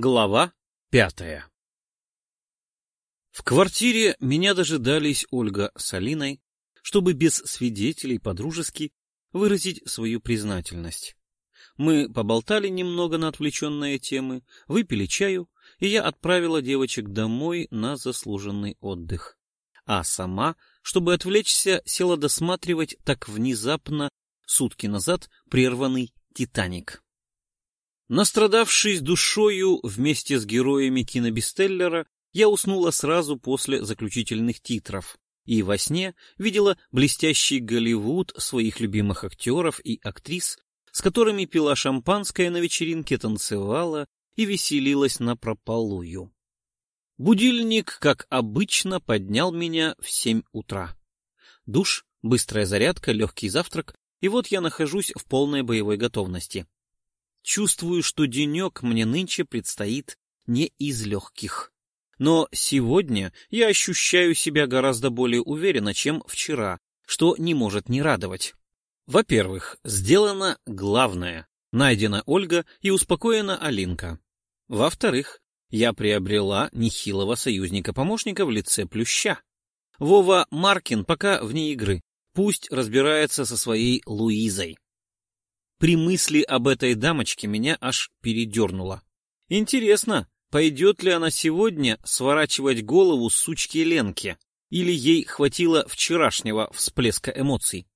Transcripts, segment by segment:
Глава пятая В квартире меня дожидались Ольга с Алиной, чтобы без свидетелей подружески выразить свою признательность. Мы поболтали немного на отвлеченные темы, выпили чаю, и я отправила девочек домой на заслуженный отдых. А сама, чтобы отвлечься, села досматривать так внезапно сутки назад прерванный «Титаник». Настрадавшись душою вместе с героями кинобестеллера, я уснула сразу после заключительных титров и во сне видела блестящий Голливуд своих любимых актеров и актрис, с которыми пила шампанское на вечеринке, танцевала и веселилась на прополую. Будильник, как обычно, поднял меня в семь утра. Душ, быстрая зарядка, легкий завтрак, и вот я нахожусь в полной боевой готовности. Чувствую, что денек мне нынче предстоит не из легких. Но сегодня я ощущаю себя гораздо более уверенно, чем вчера, что не может не радовать. Во-первых, сделано главное. Найдена Ольга и успокоена Алинка. Во-вторых, я приобрела нехилого союзника-помощника в лице Плюща. Вова Маркин пока вне игры. Пусть разбирается со своей Луизой. При мысли об этой дамочке меня аж передернуло. Интересно, пойдет ли она сегодня сворачивать голову сучки Ленке, или ей хватило вчерашнего всплеска эмоций?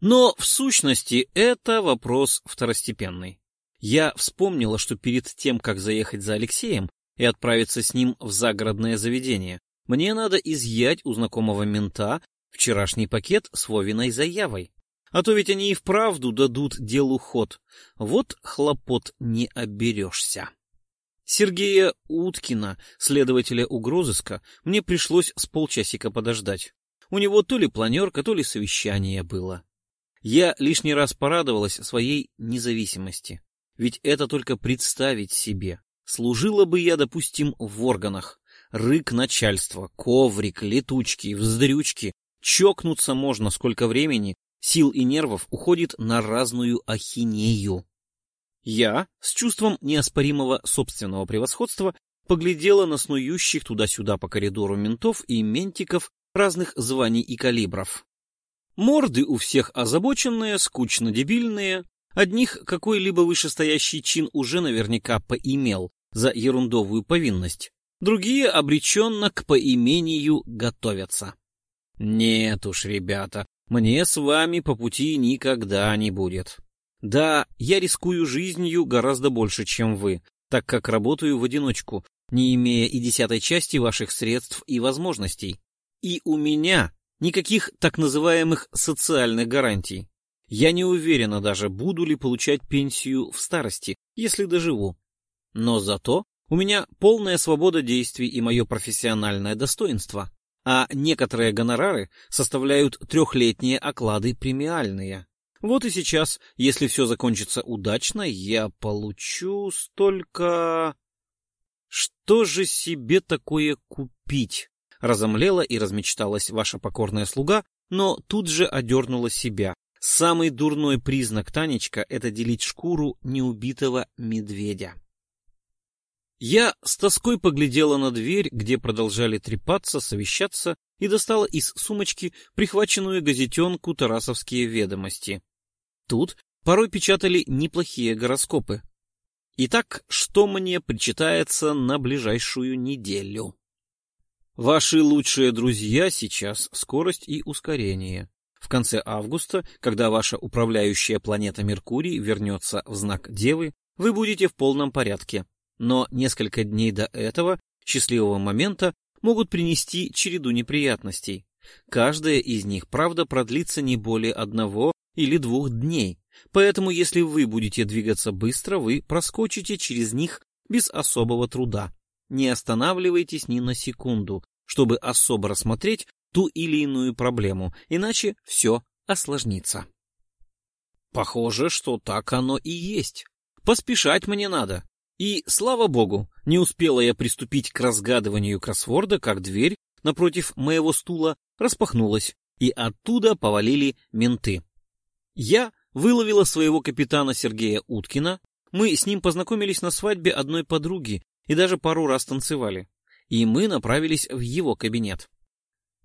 Но, в сущности, это вопрос второстепенный. Я вспомнила, что перед тем, как заехать за Алексеем и отправиться с ним в загородное заведение, мне надо изъять у знакомого мента вчерашний пакет с Вовиной заявой. А то ведь они и вправду дадут делу ход. Вот хлопот не оберешься. Сергея Уткина, следователя угрозыска, мне пришлось с полчасика подождать. У него то ли планерка, то ли совещание было. Я лишний раз порадовалась своей независимости. Ведь это только представить себе. Служила бы я, допустим, в органах. Рык начальства, коврик, летучки, вздрючки. Чокнуться можно сколько времени, сил и нервов уходит на разную ахинею. Я, с чувством неоспоримого собственного превосходства, поглядела на снующих туда-сюда по коридору ментов и ментиков разных званий и калибров. Морды у всех озабоченные, скучно-дебильные, одних какой-либо вышестоящий чин уже наверняка поимел за ерундовую повинность, другие обреченно к поимению готовятся. Нет уж, ребята, мне с вами по пути никогда не будет. Да, я рискую жизнью гораздо больше, чем вы, так как работаю в одиночку, не имея и десятой части ваших средств и возможностей. И у меня никаких так называемых социальных гарантий. Я не уверена даже, буду ли получать пенсию в старости, если доживу. Но зато у меня полная свобода действий и мое профессиональное достоинство а некоторые гонорары составляют трехлетние оклады премиальные. Вот и сейчас, если все закончится удачно, я получу столько... Что же себе такое купить? Разомлела и размечталась ваша покорная слуга, но тут же одернула себя. Самый дурной признак Танечка — это делить шкуру неубитого медведя. Я с тоской поглядела на дверь, где продолжали трепаться, совещаться, и достала из сумочки прихваченную газетенку «Тарасовские ведомости». Тут порой печатали неплохие гороскопы. Итак, что мне причитается на ближайшую неделю? Ваши лучшие друзья сейчас — скорость и ускорение. В конце августа, когда ваша управляющая планета Меркурий вернется в знак Девы, вы будете в полном порядке но несколько дней до этого счастливого момента могут принести череду неприятностей. Каждая из них, правда, продлится не более одного или двух дней, поэтому если вы будете двигаться быстро, вы проскочите через них без особого труда. Не останавливайтесь ни на секунду, чтобы особо рассмотреть ту или иную проблему, иначе все осложнится. Похоже, что так оно и есть. Поспешать мне надо. И, слава богу, не успела я приступить к разгадыванию кроссворда, как дверь напротив моего стула распахнулась, и оттуда повалили менты. Я выловила своего капитана Сергея Уткина, мы с ним познакомились на свадьбе одной подруги, и даже пару раз танцевали. И мы направились в его кабинет.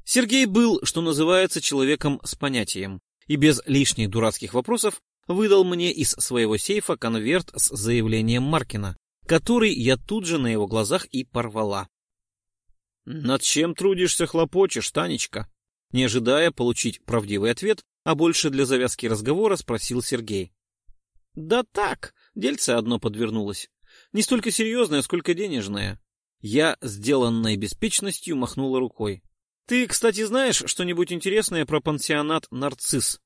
Сергей был, что называется, человеком с понятием, и без лишних дурацких вопросов выдал мне из своего сейфа конверт с заявлением Маркина, который я тут же на его глазах и порвала. «Над чем трудишься, хлопочешь, Танечка?» Не ожидая получить правдивый ответ, а больше для завязки разговора спросил Сергей. «Да так, дельце одно подвернулось. Не столько серьезное, сколько денежное». Я, сделанной беспечностью, махнула рукой. «Ты, кстати, знаешь что-нибудь интересное про пансионат «Нарцисс»?»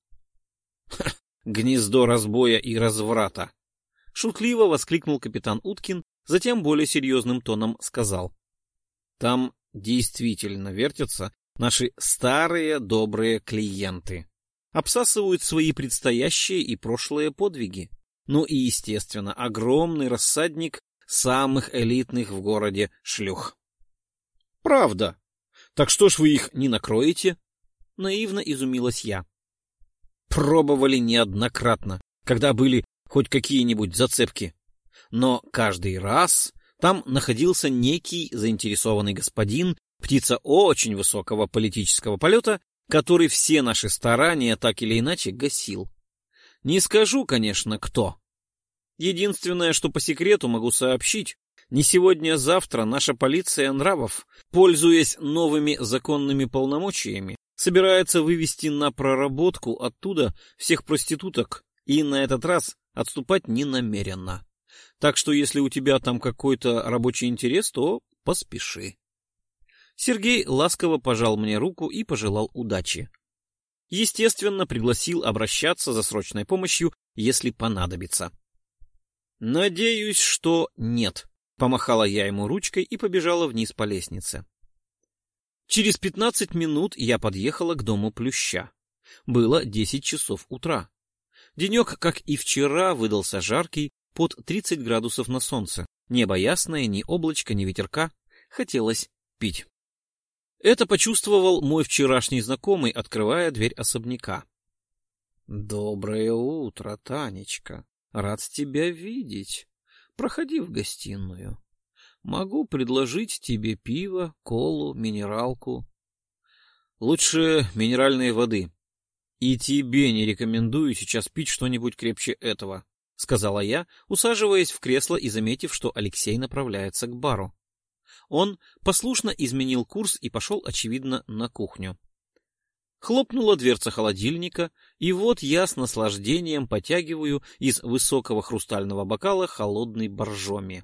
«Гнездо разбоя и разврата!» Шутливо воскликнул капитан Уткин, затем более серьезным тоном сказал. «Там действительно вертятся наши старые добрые клиенты. Обсасывают свои предстоящие и прошлые подвиги. Ну и, естественно, огромный рассадник самых элитных в городе шлюх. Правда. Так что ж вы их не накроете? Наивно изумилась я. Пробовали неоднократно, когда были хоть какие-нибудь зацепки. Но каждый раз там находился некий заинтересованный господин, птица очень высокого политического полета, который все наши старания так или иначе гасил. Не скажу, конечно, кто. Единственное, что по секрету могу сообщить, не сегодня, а наша полиция нравов, пользуясь новыми законными полномочиями, собирается вывести на проработку оттуда всех проституток и на этот раз отступать не намеренно. Так что если у тебя там какой-то рабочий интерес, то поспеши. Сергей ласково пожал мне руку и пожелал удачи. Естественно, пригласил обращаться за срочной помощью, если понадобится. Надеюсь, что нет, помахала я ему ручкой и побежала вниз по лестнице. Через пятнадцать минут я подъехала к дому Плюща. Было десять часов утра. Денек, как и вчера, выдался жаркий, под 30 градусов на солнце. Небо ясное, ни облачка, ни ветерка. Хотелось пить. Это почувствовал мой вчерашний знакомый, открывая дверь особняка. — Доброе утро, Танечка. Рад тебя видеть. Проходи в гостиную. Могу предложить тебе пиво, колу, минералку. Лучше минеральной воды. И тебе не рекомендую сейчас пить что-нибудь крепче этого. — сказала я, усаживаясь в кресло и заметив, что Алексей направляется к бару. Он послушно изменил курс и пошел, очевидно, на кухню. Хлопнула дверца холодильника, и вот я с наслаждением потягиваю из высокого хрустального бокала холодный боржоми.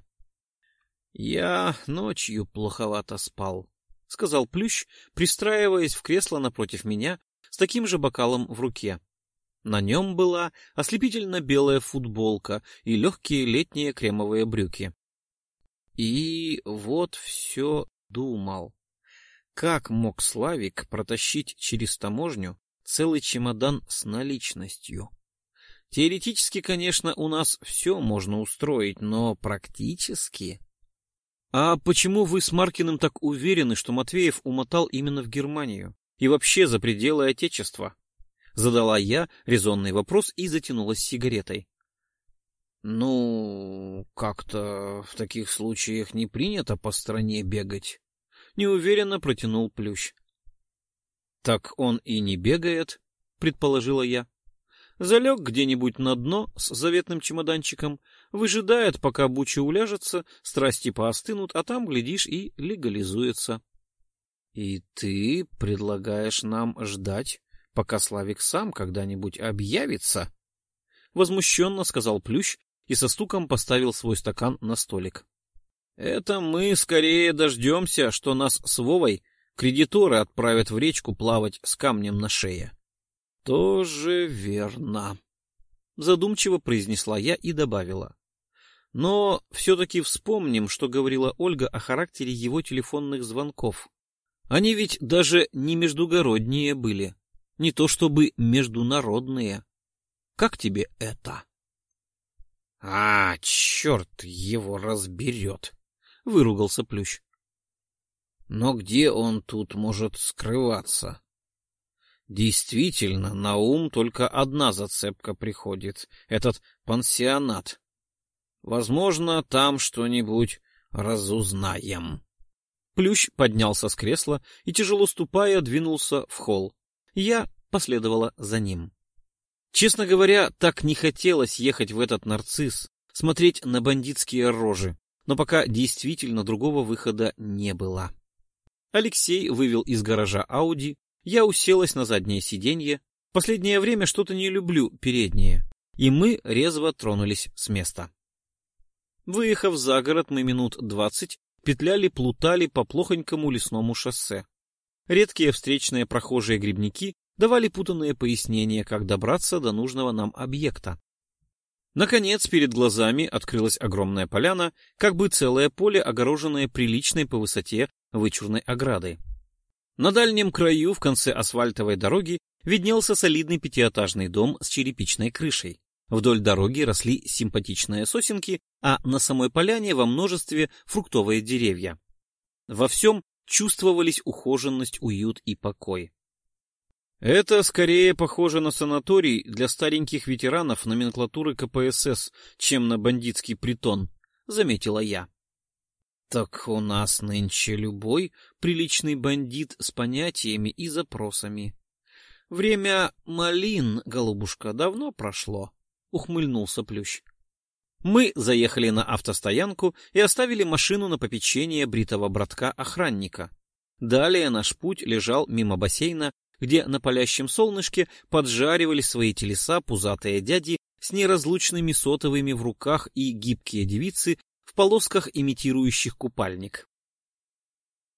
— Я ночью плоховато спал, — сказал Плющ, пристраиваясь в кресло напротив меня с таким же бокалом в руке. На нем была ослепительно белая футболка и легкие летние кремовые брюки. И вот все думал. Как мог Славик протащить через таможню целый чемодан с наличностью? Теоретически, конечно, у нас все можно устроить, но практически... А почему вы с Маркиным так уверены, что Матвеев умотал именно в Германию и вообще за пределы Отечества? Задала я резонный вопрос и затянулась сигаретой. Ну, как-то в таких случаях не принято по стране бегать. Неуверенно протянул Плющ. Так он и не бегает, предположила я. Залег где-нибудь на дно с заветным чемоданчиком, выжидает, пока буча уляжется, страсти поостынут, а там, глядишь, и легализуется. — И ты предлагаешь нам ждать, пока Славик сам когда-нибудь объявится, — возмущенно сказал Плющ и со стуком поставил свой стакан на столик. — Это мы скорее дождемся, что нас с Вовой кредиторы отправят в речку плавать с камнем на шее. — Тоже верно, — задумчиво произнесла я и добавила. Но все-таки вспомним, что говорила Ольга о характере его телефонных звонков. Они ведь даже не междугородние были не то чтобы международные. Как тебе это? — А, черт его разберет! — выругался Плющ. — Но где он тут может скрываться? Действительно, на ум только одна зацепка приходит — этот пансионат. Возможно, там что-нибудь разузнаем. Плющ поднялся с кресла и, тяжело ступая, двинулся в холл. Я последовала за ним. Честно говоря, так не хотелось ехать в этот нарцисс, смотреть на бандитские рожи, но пока действительно другого выхода не было. Алексей вывел из гаража Ауди, я уселась на заднее сиденье. Последнее время что-то не люблю переднее, и мы резво тронулись с места. Выехав за город, мы минут двадцать петляли-плутали по плохонькому лесному шоссе. Редкие встречные прохожие грибники давали путанные пояснения, как добраться до нужного нам объекта. Наконец, перед глазами открылась огромная поляна, как бы целое поле, огороженное приличной по высоте вычурной оградой. На дальнем краю, в конце асфальтовой дороги, виднелся солидный пятиэтажный дом с черепичной крышей. Вдоль дороги росли симпатичные сосенки, а на самой поляне во множестве фруктовые деревья. Во всем чувствовались ухоженность, уют и покой. Это скорее похоже на санаторий для стареньких ветеранов номенклатуры КПСС, чем на бандитский притон, заметила я. Так у нас нынче любой приличный бандит с понятиями и запросами. Время малин, голубушка, давно прошло, ухмыльнулся Плющ. Мы заехали на автостоянку и оставили машину на попечение бритого братка-охранника. Далее наш путь лежал мимо бассейна где на палящем солнышке поджаривали свои телеса пузатые дяди с неразлучными сотовыми в руках и гибкие девицы в полосках, имитирующих купальник.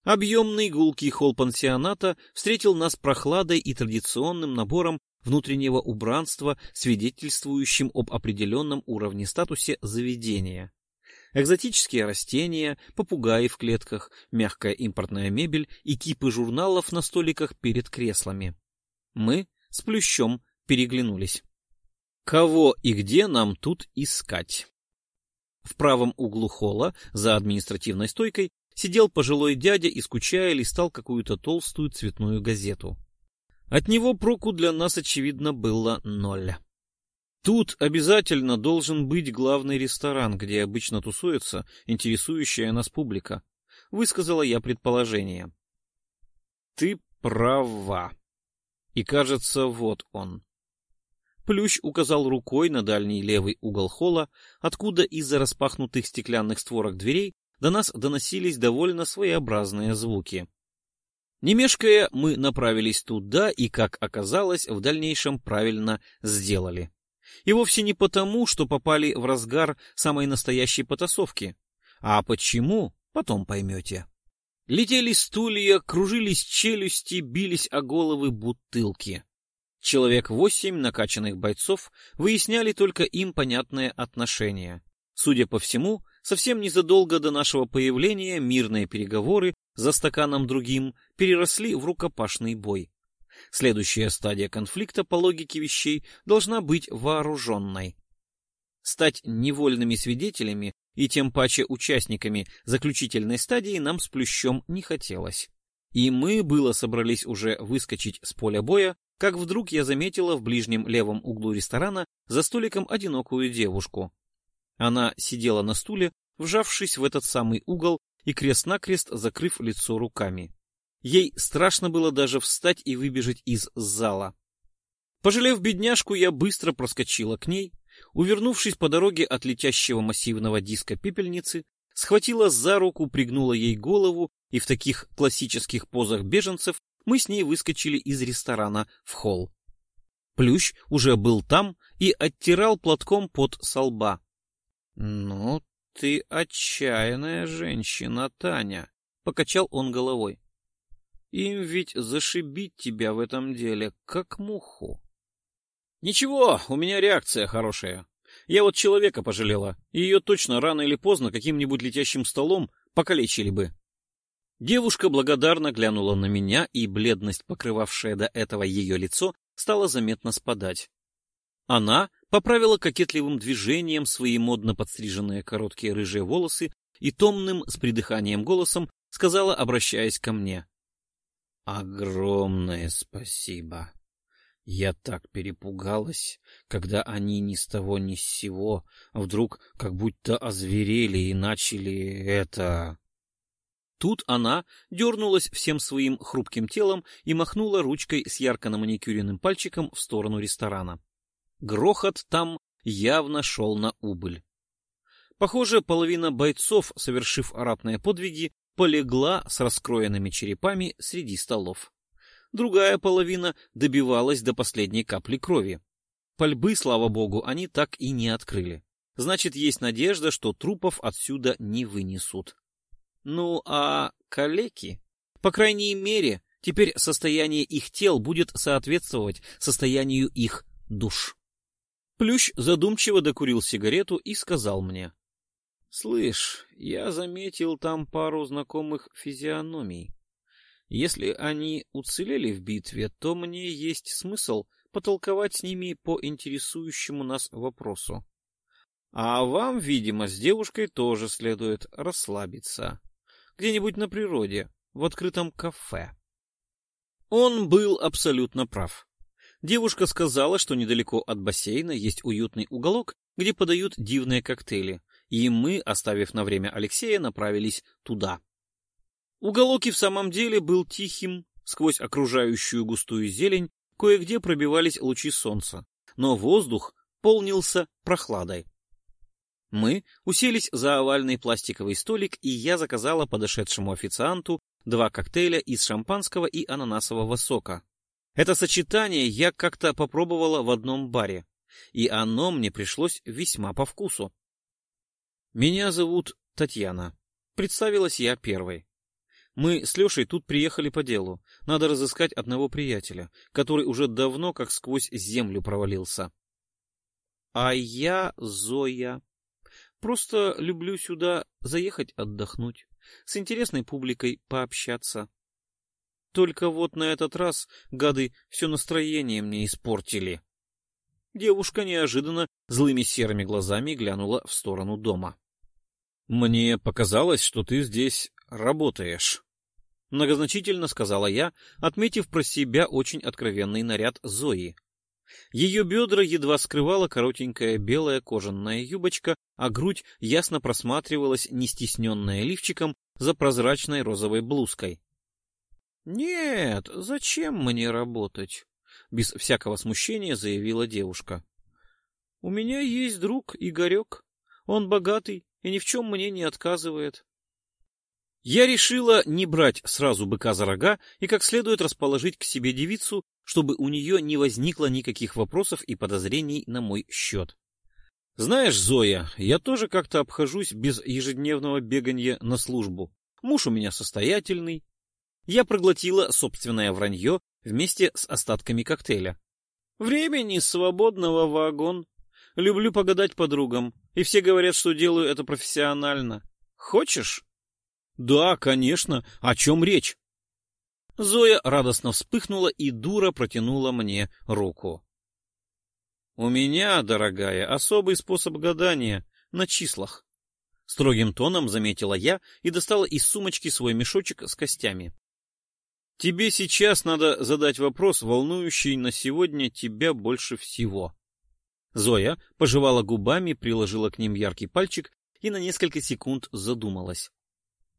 Объемный гулкий холл пансионата встретил нас прохладой и традиционным набором внутреннего убранства, свидетельствующим об определенном уровне статусе заведения экзотические растения, попугаи в клетках, мягкая импортная мебель и кипы журналов на столиках перед креслами. Мы с Плющом переглянулись. Кого и где нам тут искать? В правом углу холла, за административной стойкой, сидел пожилой дядя и, скучая, листал какую-то толстую цветную газету. От него проку для нас, очевидно, было ноль. Тут обязательно должен быть главный ресторан, где обычно тусуется интересующая нас публика, высказала я предположение. Ты права. И кажется, вот он. Плющ указал рукой на дальний левый угол холла, откуда из-за распахнутых стеклянных створок дверей до нас доносились довольно своеобразные звуки. Не мешкая, мы направились туда и, как оказалось, в дальнейшем правильно сделали. И вовсе не потому, что попали в разгар самой настоящей потасовки. А почему, потом поймете. Летели стулья, кружились челюсти, бились о головы бутылки. Человек восемь накачанных бойцов выясняли только им понятные отношения. Судя по всему, совсем незадолго до нашего появления мирные переговоры за стаканом другим переросли в рукопашный бой. Следующая стадия конфликта по логике вещей должна быть вооруженной. Стать невольными свидетелями и тем паче участниками заключительной стадии нам с Плющом не хотелось. И мы было собрались уже выскочить с поля боя, как вдруг я заметила в ближнем левом углу ресторана за столиком одинокую девушку. Она сидела на стуле, вжавшись в этот самый угол и крест-накрест закрыв лицо руками. Ей страшно было даже встать и выбежать из зала. Пожалев бедняжку, я быстро проскочила к ней, увернувшись по дороге от летящего массивного диска пепельницы, схватила за руку, пригнула ей голову, и в таких классических позах беженцев мы с ней выскочили из ресторана в холл. Плющ уже был там и оттирал платком под солба. — Ну, ты отчаянная женщина, Таня, — покачал он головой. Им ведь зашибить тебя в этом деле, как муху. Ничего, у меня реакция хорошая. Я вот человека пожалела, и ее точно рано или поздно каким-нибудь летящим столом покалечили бы. Девушка благодарно глянула на меня, и бледность, покрывавшая до этого ее лицо, стала заметно спадать. Она поправила кокетливым движением свои модно подстриженные короткие рыжие волосы и томным с придыханием голосом сказала, обращаясь ко мне. Огромное спасибо. Я так перепугалась, когда они ни с того ни с сего вдруг как будто озверели и начали это... Тут она дернулась всем своим хрупким телом и махнула ручкой с ярко наманикюренным пальчиком в сторону ресторана. Грохот там явно шел на убыль. Похоже, половина бойцов, совершив ратные подвиги, полегла с раскроенными черепами среди столов другая половина добивалась до последней капли крови. Пальбы, слава богу, они так и не открыли. Значит, есть надежда, что трупов отсюда не вынесут. Ну, а калеки? По крайней мере, теперь состояние их тел будет соответствовать состоянию их душ. Плющ задумчиво докурил сигарету и сказал мне. — Слышь, я заметил там пару знакомых физиономий. Если они уцелели в битве, то мне есть смысл потолковать с ними по интересующему нас вопросу. А вам, видимо, с девушкой тоже следует расслабиться. Где-нибудь на природе, в открытом кафе. Он был абсолютно прав. Девушка сказала, что недалеко от бассейна есть уютный уголок, где подают дивные коктейли, и мы, оставив на время Алексея, направились туда. Уголок и в самом деле был тихим, сквозь окружающую густую зелень кое-где пробивались лучи солнца, но воздух полнился прохладой. Мы уселись за овальный пластиковый столик, и я заказала подошедшему официанту два коктейля из шампанского и ананасового сока. Это сочетание я как-то попробовала в одном баре, и оно мне пришлось весьма по вкусу. «Меня зовут Татьяна», — представилась я первой. Мы с Лешей тут приехали по делу. Надо разыскать одного приятеля, который уже давно как сквозь землю провалился. А я Зоя. Просто люблю сюда заехать отдохнуть, с интересной публикой пообщаться. Только вот на этот раз гады все настроение мне испортили. Девушка неожиданно злыми серыми глазами глянула в сторону дома. — Мне показалось, что ты здесь работаешь. — многозначительно сказала я, отметив про себя очень откровенный наряд Зои. Ее бедра едва скрывала коротенькая белая кожаная юбочка, а грудь ясно просматривалась, не стесненная лифчиком, за прозрачной розовой блузкой. — Нет, зачем мне работать? — без всякого смущения заявила девушка. — У меня есть друг Игорек. Он богатый и ни в чем мне не отказывает. Я решила не брать сразу быка за рога и как следует расположить к себе девицу, чтобы у нее не возникло никаких вопросов и подозрений на мой счет. Знаешь, Зоя, я тоже как-то обхожусь без ежедневного бегания на службу. Муж у меня состоятельный. Я проглотила собственное вранье вместе с остатками коктейля. Времени свободного вагон. Люблю погадать подругам, и все говорят, что делаю это профессионально. Хочешь? Да, конечно. О чем речь? Зоя радостно вспыхнула и дура протянула мне руку. У меня, дорогая, особый способ гадания на числах. Строгим тоном заметила я и достала из сумочки свой мешочек с костями. Тебе сейчас надо задать вопрос, волнующий на сегодня тебя больше всего. Зоя пожевала губами, приложила к ним яркий пальчик и на несколько секунд задумалась.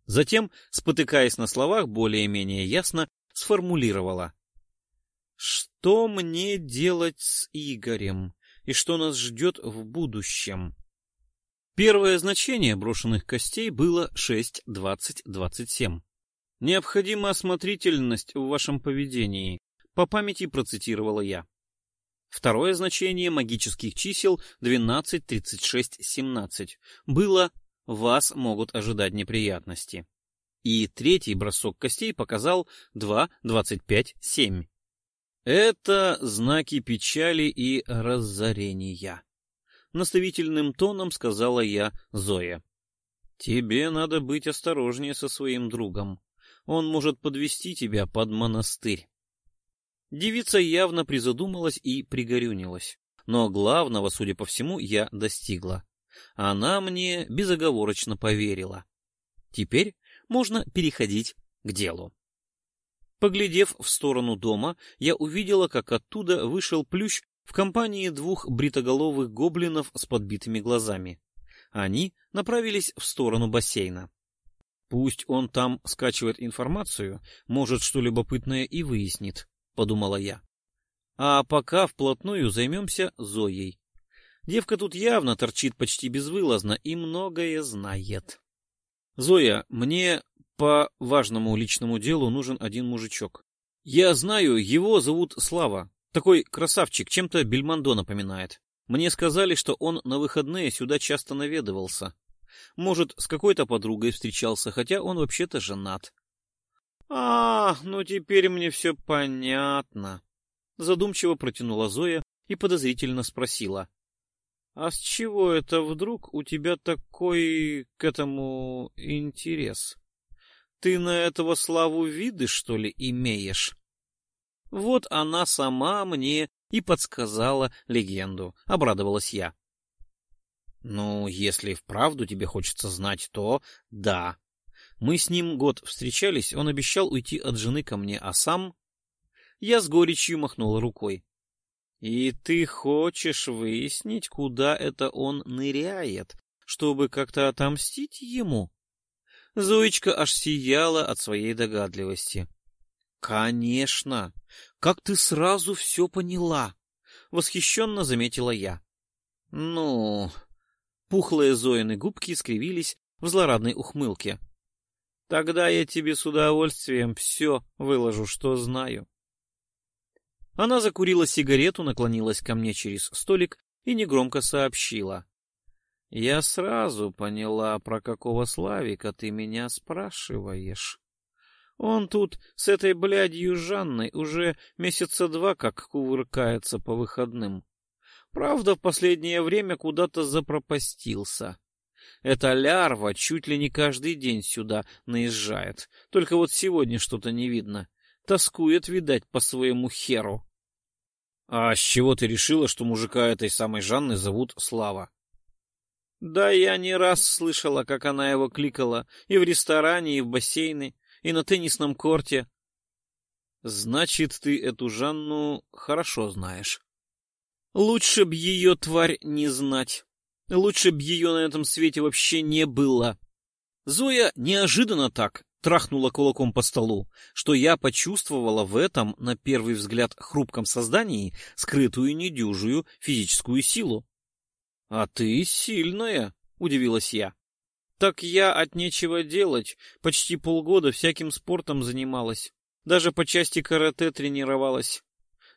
Затем, спотыкаясь на словах, более-менее ясно сформулировала. «Что мне делать с Игорем? И что нас ждет в будущем?» Первое значение брошенных костей было 6.20.27. «Необходима осмотрительность в вашем поведении», — по памяти процитировала я. Второе значение магических чисел 12.36.17 было вас могут ожидать неприятности. И третий бросок костей показал 2.25.7. Это знаки печали и разорения. Наставительным тоном сказала я Зоя. Тебе надо быть осторожнее со своим другом. Он может подвести тебя под монастырь. Девица явно призадумалась и пригорюнилась. Но главного, судя по всему, я достигла. Она мне безоговорочно поверила. Теперь можно переходить к делу. Поглядев в сторону дома, я увидела, как оттуда вышел плющ в компании двух бритоголовых гоблинов с подбитыми глазами. Они направились в сторону бассейна. Пусть он там скачивает информацию, может, что любопытное и выяснит, — подумала я. А пока вплотную займемся Зоей. Девка тут явно торчит почти безвылазно и многое знает. Зоя, мне по важному личному делу нужен один мужичок. Я знаю, его зовут Слава. Такой красавчик, чем-то Бельмондо напоминает. Мне сказали, что он на выходные сюда часто наведывался. Может, с какой-то подругой встречался, хотя он вообще-то женат. — А, ну теперь мне все понятно. Задумчиво протянула Зоя и подозрительно спросила. — А с чего это вдруг у тебя такой к этому интерес? Ты на этого славу виды, что ли, имеешь? Вот она сама мне и подсказала легенду, обрадовалась я. Ну, если вправду тебе хочется знать, то да. Мы с ним год встречались, он обещал уйти от жены ко мне, а сам... Я с горечью махнула рукой. И ты хочешь выяснить, куда это он ныряет, чтобы как-то отомстить ему? Зоечка аж сияла от своей догадливости. Конечно! Как ты сразу все поняла? Восхищенно заметила я. Ну, Пухлые Зоины губки скривились в злорадной ухмылке. «Тогда я тебе с удовольствием все выложу, что знаю». Она закурила сигарету, наклонилась ко мне через столик и негромко сообщила. «Я сразу поняла, про какого Славика ты меня спрашиваешь. Он тут с этой блядью Жанной уже месяца два как кувыркается по выходным. Правда, в последнее время куда-то запропастился. Эта лярва чуть ли не каждый день сюда наезжает. Только вот сегодня что-то не видно. Тоскует, видать, по своему херу. — А с чего ты решила, что мужика этой самой Жанны зовут Слава? — Да я не раз слышала, как она его кликала и в ресторане, и в бассейне, и на теннисном корте. — Значит, ты эту Жанну хорошо знаешь. Лучше б ее, тварь, не знать. Лучше б ее на этом свете вообще не было. Зоя неожиданно так трахнула кулаком по столу, что я почувствовала в этом, на первый взгляд, хрупком создании скрытую недюжую физическую силу. — А ты сильная, — удивилась я. — Так я от нечего делать почти полгода всяким спортом занималась. Даже по части карате тренировалась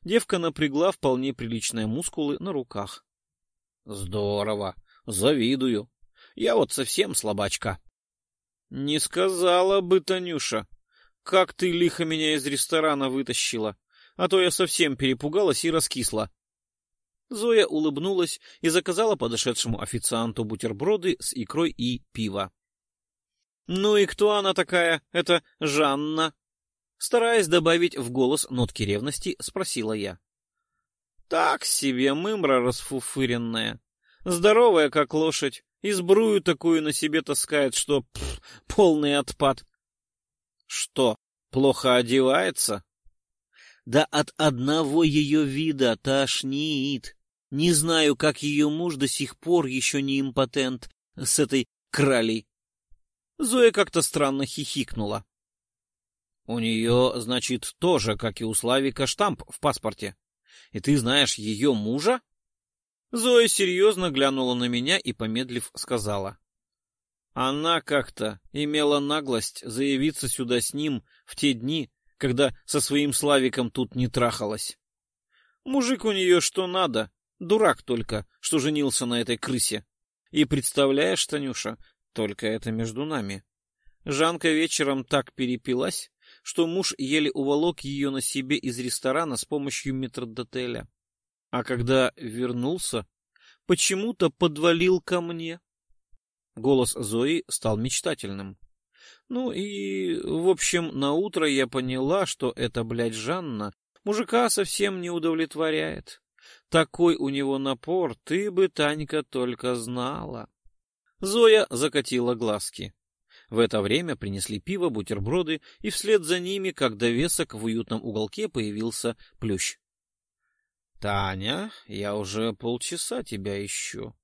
девка напрягла вполне приличные мускулы на руках. — Здорово, завидую. Я вот совсем слабачка. — Не сказала бы, Танюша, как ты лихо меня из ресторана вытащила, а то я совсем перепугалась и раскисла. Зоя улыбнулась и заказала подошедшему официанту бутерброды с икрой и пиво. — Ну и кто она такая, Это Жанна? Стараясь добавить в голос нотки ревности, спросила я. Так себе мымра расфуфыренная. Здоровая, как лошадь, и сбрую такую на себе таскает, что пф, полный отпад. Что, плохо одевается? Да от одного ее вида тошнит. Не знаю, как ее муж до сих пор еще не импотент с этой кралей. Зоя как-то странно хихикнула. У нее, значит, тоже, как и у Славика, штамп в паспорте. И ты знаешь ее мужа? Зоя серьезно глянула на меня и, помедлив, сказала. Она как-то имела наглость заявиться сюда с ним в те дни, когда со своим Славиком тут не трахалась. Мужик у нее что надо, дурак только, что женился на этой крысе. И представляешь, Танюша, только это между нами. Жанка вечером так перепилась, что муж еле уволок ее на себе из ресторана с помощью метрдотеля. А когда вернулся, почему-то подвалил ко мне. Голос Зои стал мечтательным. Ну и, в общем, на утро я поняла, что эта, блядь, Жанна мужика совсем не удовлетворяет. Такой у него напор, ты бы, Танька, только знала. Зоя закатила глазки. В это время принесли пиво, бутерброды, и вслед за ними, как довесок, в уютном уголке появился плющ. — Таня, я уже полчаса тебя ищу,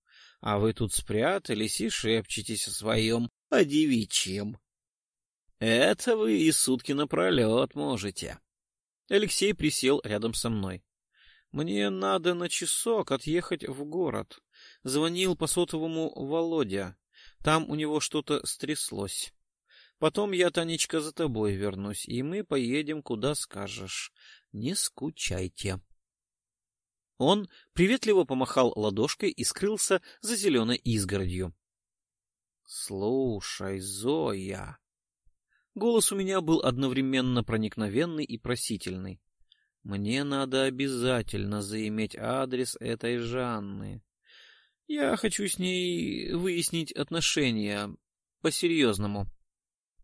а вы тут спрятались и шепчетесь о своем одевичьем. Это вы и сутки напролет можете. Алексей присел рядом со мной. Мне надо на часок отъехать в город. Звонил по сотовому Володя. Там у него что-то стряслось. Потом я, Танечка, за тобой вернусь, и мы поедем, куда скажешь. Не скучайте. Он приветливо помахал ладошкой и скрылся за зеленой изгородью. — Слушай, Зоя, Голос у меня был одновременно проникновенный и просительный. Мне надо обязательно заиметь адрес этой Жанны. Я хочу с ней выяснить отношения по-серьезному.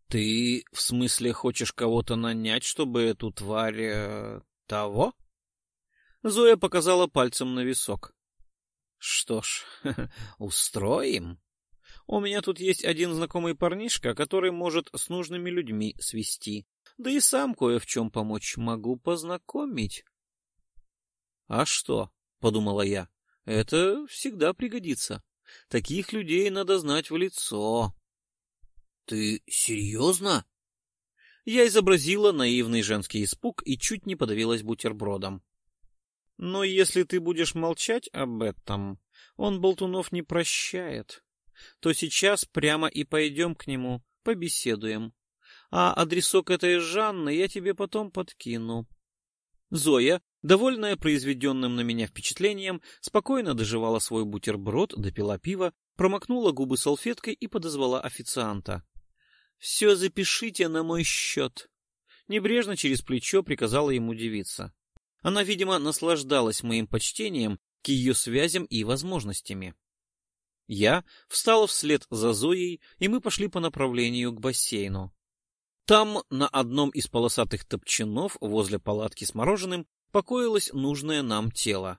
Ты, в смысле, хочешь кого-то нанять, чтобы эту тварь... Э, того? Зоя показала пальцем на висок. Что ж, устроим. У меня тут есть один знакомый парнишка, который может с нужными людьми свести. Да и сам кое в чем помочь могу познакомить. — А что? — подумала я. — Это всегда пригодится. Таких людей надо знать в лицо. — Ты серьезно? Я изобразила наивный женский испуг и чуть не подавилась бутербродом. — Но если ты будешь молчать об этом, он болтунов не прощает то сейчас прямо и пойдем к нему, побеседуем. А адресок этой Жанны я тебе потом подкину. Зоя, довольная произведенным на меня впечатлением, спокойно доживала свой бутерброд, допила пиво, промокнула губы салфеткой и подозвала официанта. — Все запишите на мой счет. Небрежно через плечо приказала ему девица. Она, видимо, наслаждалась моим почтением к ее связям и возможностями. Я встала вслед за Зоей, и мы пошли по направлению к бассейну. Там, на одном из полосатых топчанов, возле палатки с мороженым, покоилось нужное нам тело.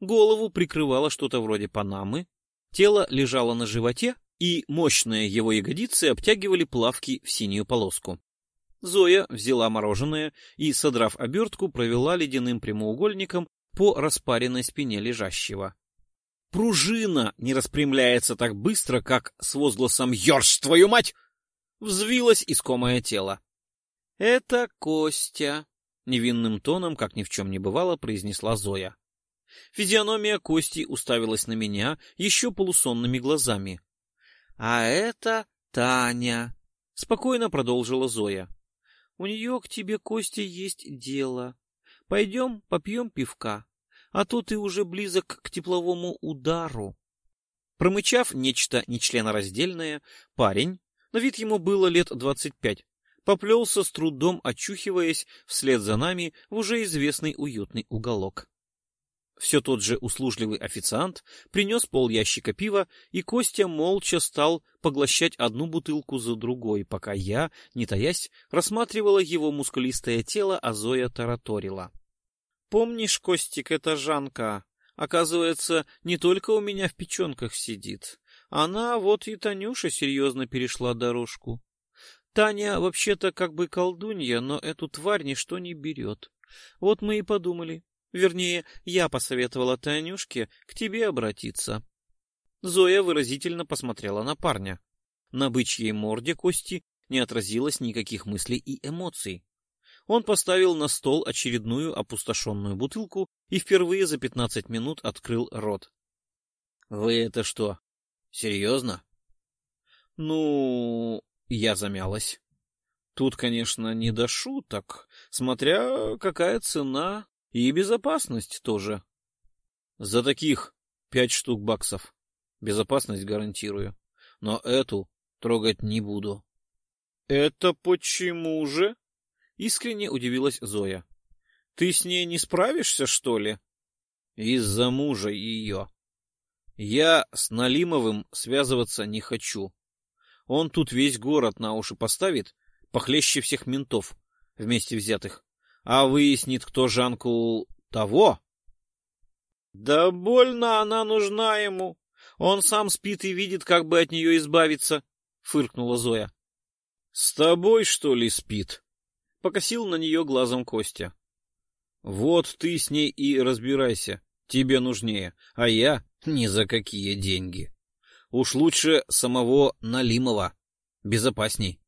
Голову прикрывало что-то вроде панамы, тело лежало на животе, и мощные его ягодицы обтягивали плавки в синюю полоску. Зоя взяла мороженое и, содрав обертку, провела ледяным прямоугольником по распаренной спине лежащего пружина не распрямляется так быстро, как с возгласом «Ёрш, твою мать!» взвилось искомое тело. «Это Костя», — невинным тоном, как ни в чем не бывало, произнесла Зоя. Физиономия Кости уставилась на меня еще полусонными глазами. «А это Таня», — спокойно продолжила Зоя. «У нее к тебе, Костя, есть дело. Пойдем попьем пивка а то ты уже близок к тепловому удару. Промычав нечто нечленораздельное, парень, на вид ему было лет двадцать пять, поплелся с трудом, очухиваясь вслед за нами в уже известный уютный уголок. Все тот же услужливый официант принес пол ящика пива, и Костя молча стал поглощать одну бутылку за другой, пока я, не таясь, рассматривала его мускулистое тело, а Зоя тараторила. — Помнишь, Костик, это Жанка? Оказывается, не только у меня в печенках сидит. Она, вот и Танюша, серьезно перешла дорожку. Таня вообще-то как бы колдунья, но эту тварь ничто не берет. Вот мы и подумали. Вернее, я посоветовала Танюшке к тебе обратиться. Зоя выразительно посмотрела на парня. На бычьей морде Кости не отразилось никаких мыслей и эмоций. Он поставил на стол очередную опустошенную бутылку и впервые за пятнадцать минут открыл рот. — Вы это что, серьезно? — Ну, я замялась. Тут, конечно, не до шуток, смотря какая цена и безопасность тоже. За таких пять штук баксов. Безопасность гарантирую. Но эту трогать не буду. — Это почему же? Искренне удивилась Зоя. Ты с ней не справишься, что ли? Из-за мужа ее. Я с Налимовым связываться не хочу. Он тут весь город на уши поставит, похлеще всех ментов, вместе взятых. А выяснит, кто Жанку того. Да больно она нужна ему. Он сам спит и видит, как бы от нее избавиться, — фыркнула Зоя. С тобой, что ли, спит? Покосил на нее глазом Костя. Вот ты с ней и разбирайся. Тебе нужнее, а я ни за какие деньги. Уж лучше самого Налимова. Безопасней.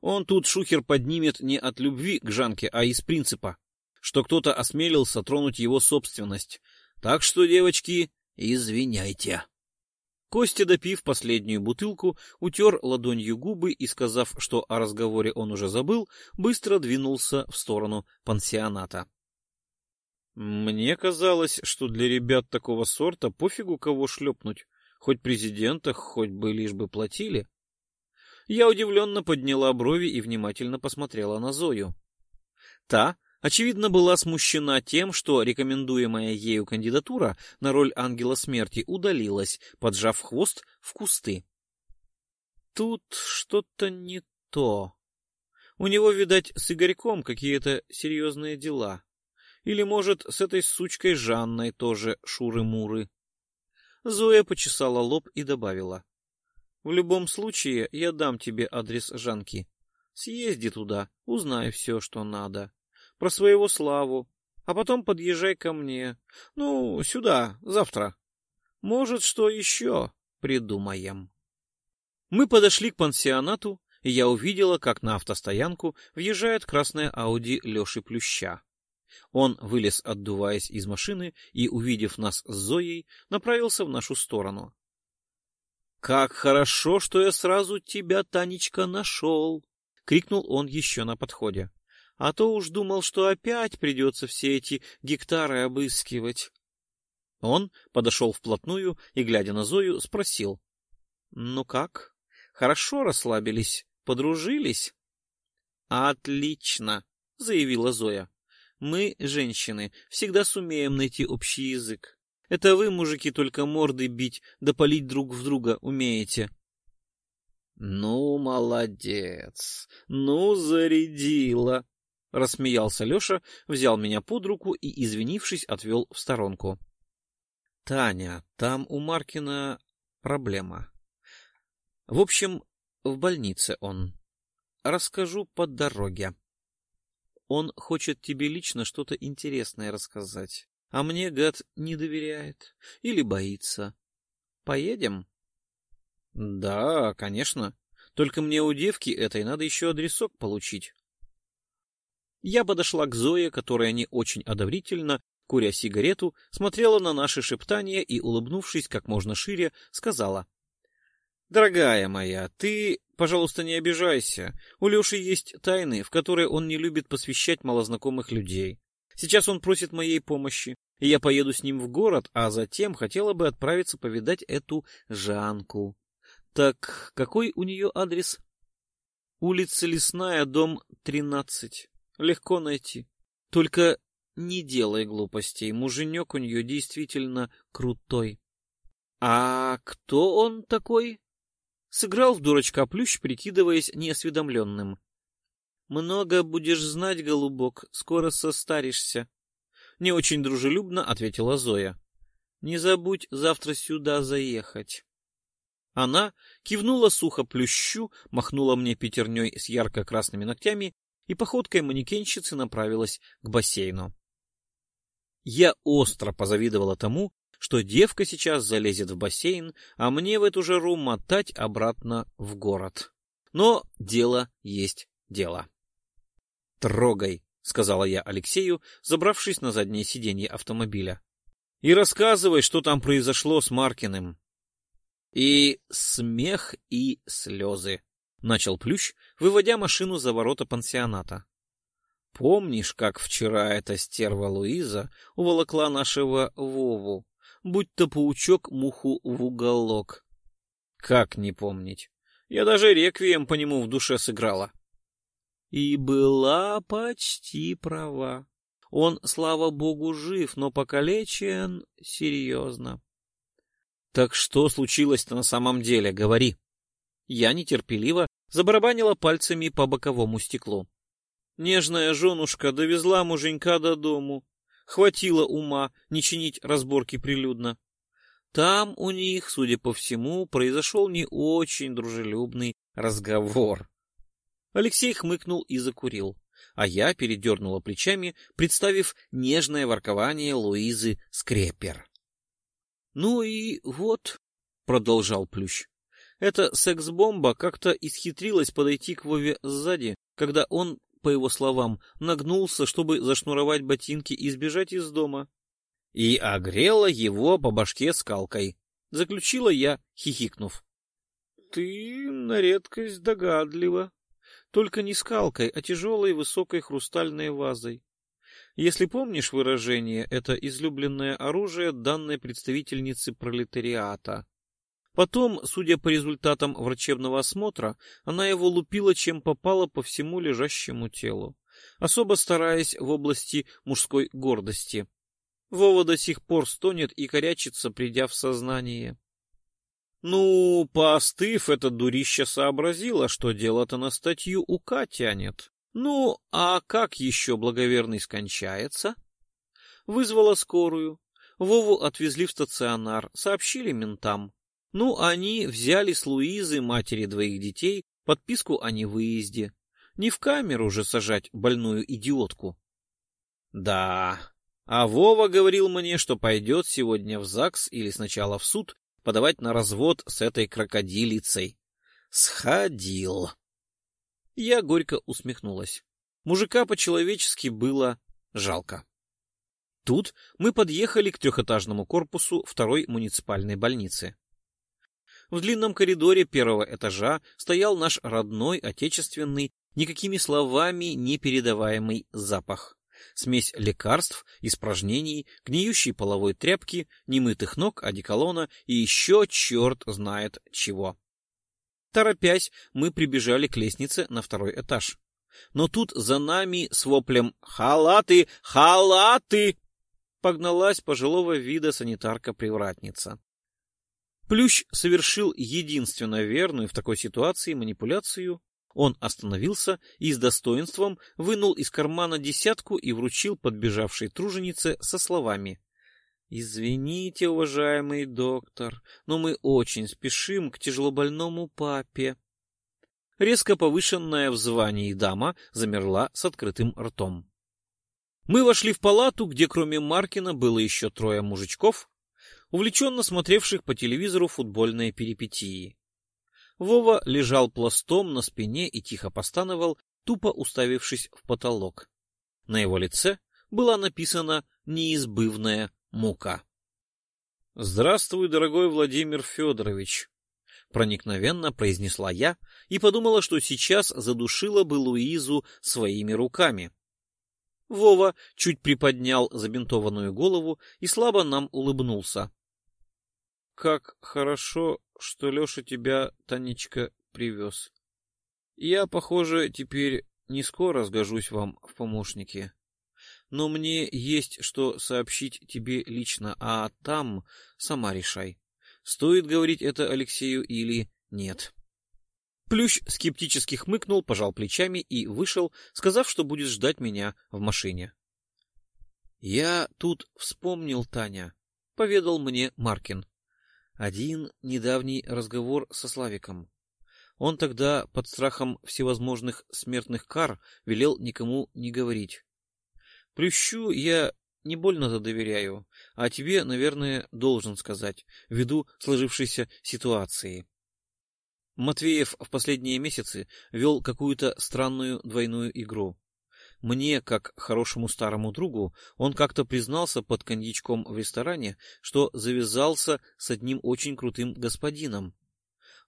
Он тут шухер поднимет не от любви к Жанке, а из принципа, что кто-то осмелился тронуть его собственность. Так что, девочки, извиняйте. Костя, допив последнюю бутылку, утер ладонью губы и, сказав, что о разговоре он уже забыл, быстро двинулся в сторону пансионата. Мне казалось, что для ребят такого сорта пофигу кого шлепнуть, хоть президента, хоть бы лишь бы платили. Я удивленно подняла брови и внимательно посмотрела на Зою. Та, очевидно, была смущена тем, что рекомендуемая ею кандидатура на роль ангела смерти удалилась, поджав хвост в кусты. Тут что-то не то. У него, видать, с Игорьком какие-то серьезные дела. Или, может, с этой сучкой Жанной тоже шуры-муры. Зоя почесала лоб и добавила. В любом случае, я дам тебе адрес Жанки. Съезди туда, узнай все, что надо. Про своего Славу. А потом подъезжай ко мне. Ну, сюда, завтра. Может, что еще придумаем. Мы подошли к пансионату, и я увидела, как на автостоянку въезжает красная Ауди Леши Плюща. Он вылез, отдуваясь из машины, и, увидев нас с Зоей, направился в нашу сторону. «Как хорошо, что я сразу тебя, Танечка, нашел!» — крикнул он еще на подходе. «А то уж думал, что опять придется все эти гектары обыскивать». Он подошел вплотную и, глядя на Зою, спросил. «Ну как? Хорошо расслабились? Подружились?» «Отлично!» — заявила Зоя. «Мы, женщины, всегда сумеем найти общий язык. Это вы, мужики, только морды бить да палить друг в друга умеете. — Ну, молодец, ну, зарядила, — рассмеялся Леша, взял меня под руку и, извинившись, отвел в сторонку. — Таня, там у Маркина проблема. В общем, в больнице он. Расскажу по дороге. Он хочет тебе лично что-то интересное рассказать. А мне, гад, не доверяет или боится. Поедем? Да, конечно. Только мне у девки этой надо еще адресок получить. Я подошла к Зое, которая не очень одобрительно, куря сигарету, смотрела на наши шептания и, улыбнувшись как можно шире, сказала. — Дорогая моя, ты, пожалуйста, не обижайся. У Леши есть тайны, в которые он не любит посвящать малознакомых людей. Сейчас он просит моей помощи и я поеду с ним в город, а затем хотела бы отправиться повидать эту Жанку. Так какой у нее адрес? Улица Лесная, дом 13. Легко найти. Только не делай глупостей, муженек у нее действительно крутой. А кто он такой? Сыграл в дурачка плющ, прикидываясь неосведомленным. Много будешь знать, голубок, скоро состаришься. Не очень дружелюбно ответила Зоя. Не забудь завтра сюда заехать. Она кивнула сухо плющу, махнула мне пятерней с ярко-красными ногтями и походкой манекенщицы направилась к бассейну. Я остро позавидовала тому, что девка сейчас залезет в бассейн, а мне в эту жару мотать обратно в город. Но дело есть дело. Трогай, — сказала я Алексею, забравшись на заднее сиденье автомобиля. — И рассказывай, что там произошло с Маркиным. И смех, и слезы, — начал Плющ, выводя машину за ворота пансионата. — Помнишь, как вчера эта стерва Луиза уволокла нашего Вову, будь то паучок муху в уголок? Как не помнить? Я даже реквием по нему в душе сыграла. — и была почти права. Он, слава богу, жив, но покалечен серьезно. Так что случилось-то на самом деле, говори. Я нетерпеливо забарабанила пальцами по боковому стеклу. Нежная женушка довезла муженька до дому. Хватило ума не чинить разборки прилюдно. Там у них, судя по всему, произошел не очень дружелюбный разговор. Алексей хмыкнул и закурил, а я передернула плечами, представив нежное воркование Луизы Скрепер. — Ну и вот, — продолжал Плющ, — эта секс-бомба как-то исхитрилась подойти к Вове сзади, когда он, по его словам, нагнулся, чтобы зашнуровать ботинки и сбежать из дома. И огрела его по башке скалкой. Заключила я, хихикнув. — Ты на редкость догадлива. Только не скалкой, а тяжелой высокой хрустальной вазой. Если помнишь выражение, это излюбленное оружие данной представительницы пролетариата. Потом, судя по результатам врачебного осмотра, она его лупила чем попало по всему лежащему телу, особо стараясь в области мужской гордости. Вова до сих пор стонет и корячится, придя в сознание. Ну, поостыв, эта дурища сообразила, что дело-то на статью УК тянет. Ну, а как еще благоверный скончается? Вызвала скорую. Вову отвезли в стационар, сообщили ментам. Ну, они взяли с Луизы, матери двоих детей, подписку о невыезде. Не в камеру же сажать больную идиотку. Да, а Вова говорил мне, что пойдет сегодня в ЗАГС или сначала в суд подавать на развод с этой крокодилицей. Сходил. Я горько усмехнулась. Мужика по-человечески было жалко. Тут мы подъехали к трехэтажному корпусу второй муниципальной больницы. В длинном коридоре первого этажа стоял наш родной, отечественный, никакими словами не передаваемый запах. Смесь лекарств, испражнений, гниющей половой тряпки, немытых ног, одеколона и еще черт знает чего. Торопясь, мы прибежали к лестнице на второй этаж. Но тут за нами с воплем «Халаты! Халаты!» погналась пожилого вида санитарка-привратница. Плющ совершил единственно верную в такой ситуации манипуляцию. Он остановился и с достоинством вынул из кармана десятку и вручил подбежавшей труженице со словами «Извините, уважаемый доктор, но мы очень спешим к тяжелобольному папе». Резко повышенная в звании дама замерла с открытым ртом. Мы вошли в палату, где кроме Маркина было еще трое мужичков, увлеченно смотревших по телевизору футбольные перипетии. Вова лежал пластом на спине и тихо постановал, тупо уставившись в потолок. На его лице была написана неизбывная мука. — Здравствуй, дорогой Владимир Федорович! — проникновенно произнесла я и подумала, что сейчас задушила бы Луизу своими руками. Вова чуть приподнял забинтованную голову и слабо нам улыбнулся. Как хорошо, что Леша тебя, Танечка, привез. Я, похоже, теперь не скоро сгожусь вам в помощники. Но мне есть что сообщить тебе лично, а там сама решай, стоит говорить это Алексею или нет. Плющ скептически хмыкнул, пожал плечами и вышел, сказав, что будет ждать меня в машине. — Я тут вспомнил, Таня, — поведал мне Маркин. Один недавний разговор со Славиком. Он тогда под страхом всевозможных смертных кар велел никому не говорить. Плющу я не больно-то доверяю, а тебе, наверное, должен сказать, ввиду сложившейся ситуации. Матвеев в последние месяцы вел какую-то странную двойную игру. Мне, как хорошему старому другу, он как-то признался под коньячком в ресторане, что завязался с одним очень крутым господином.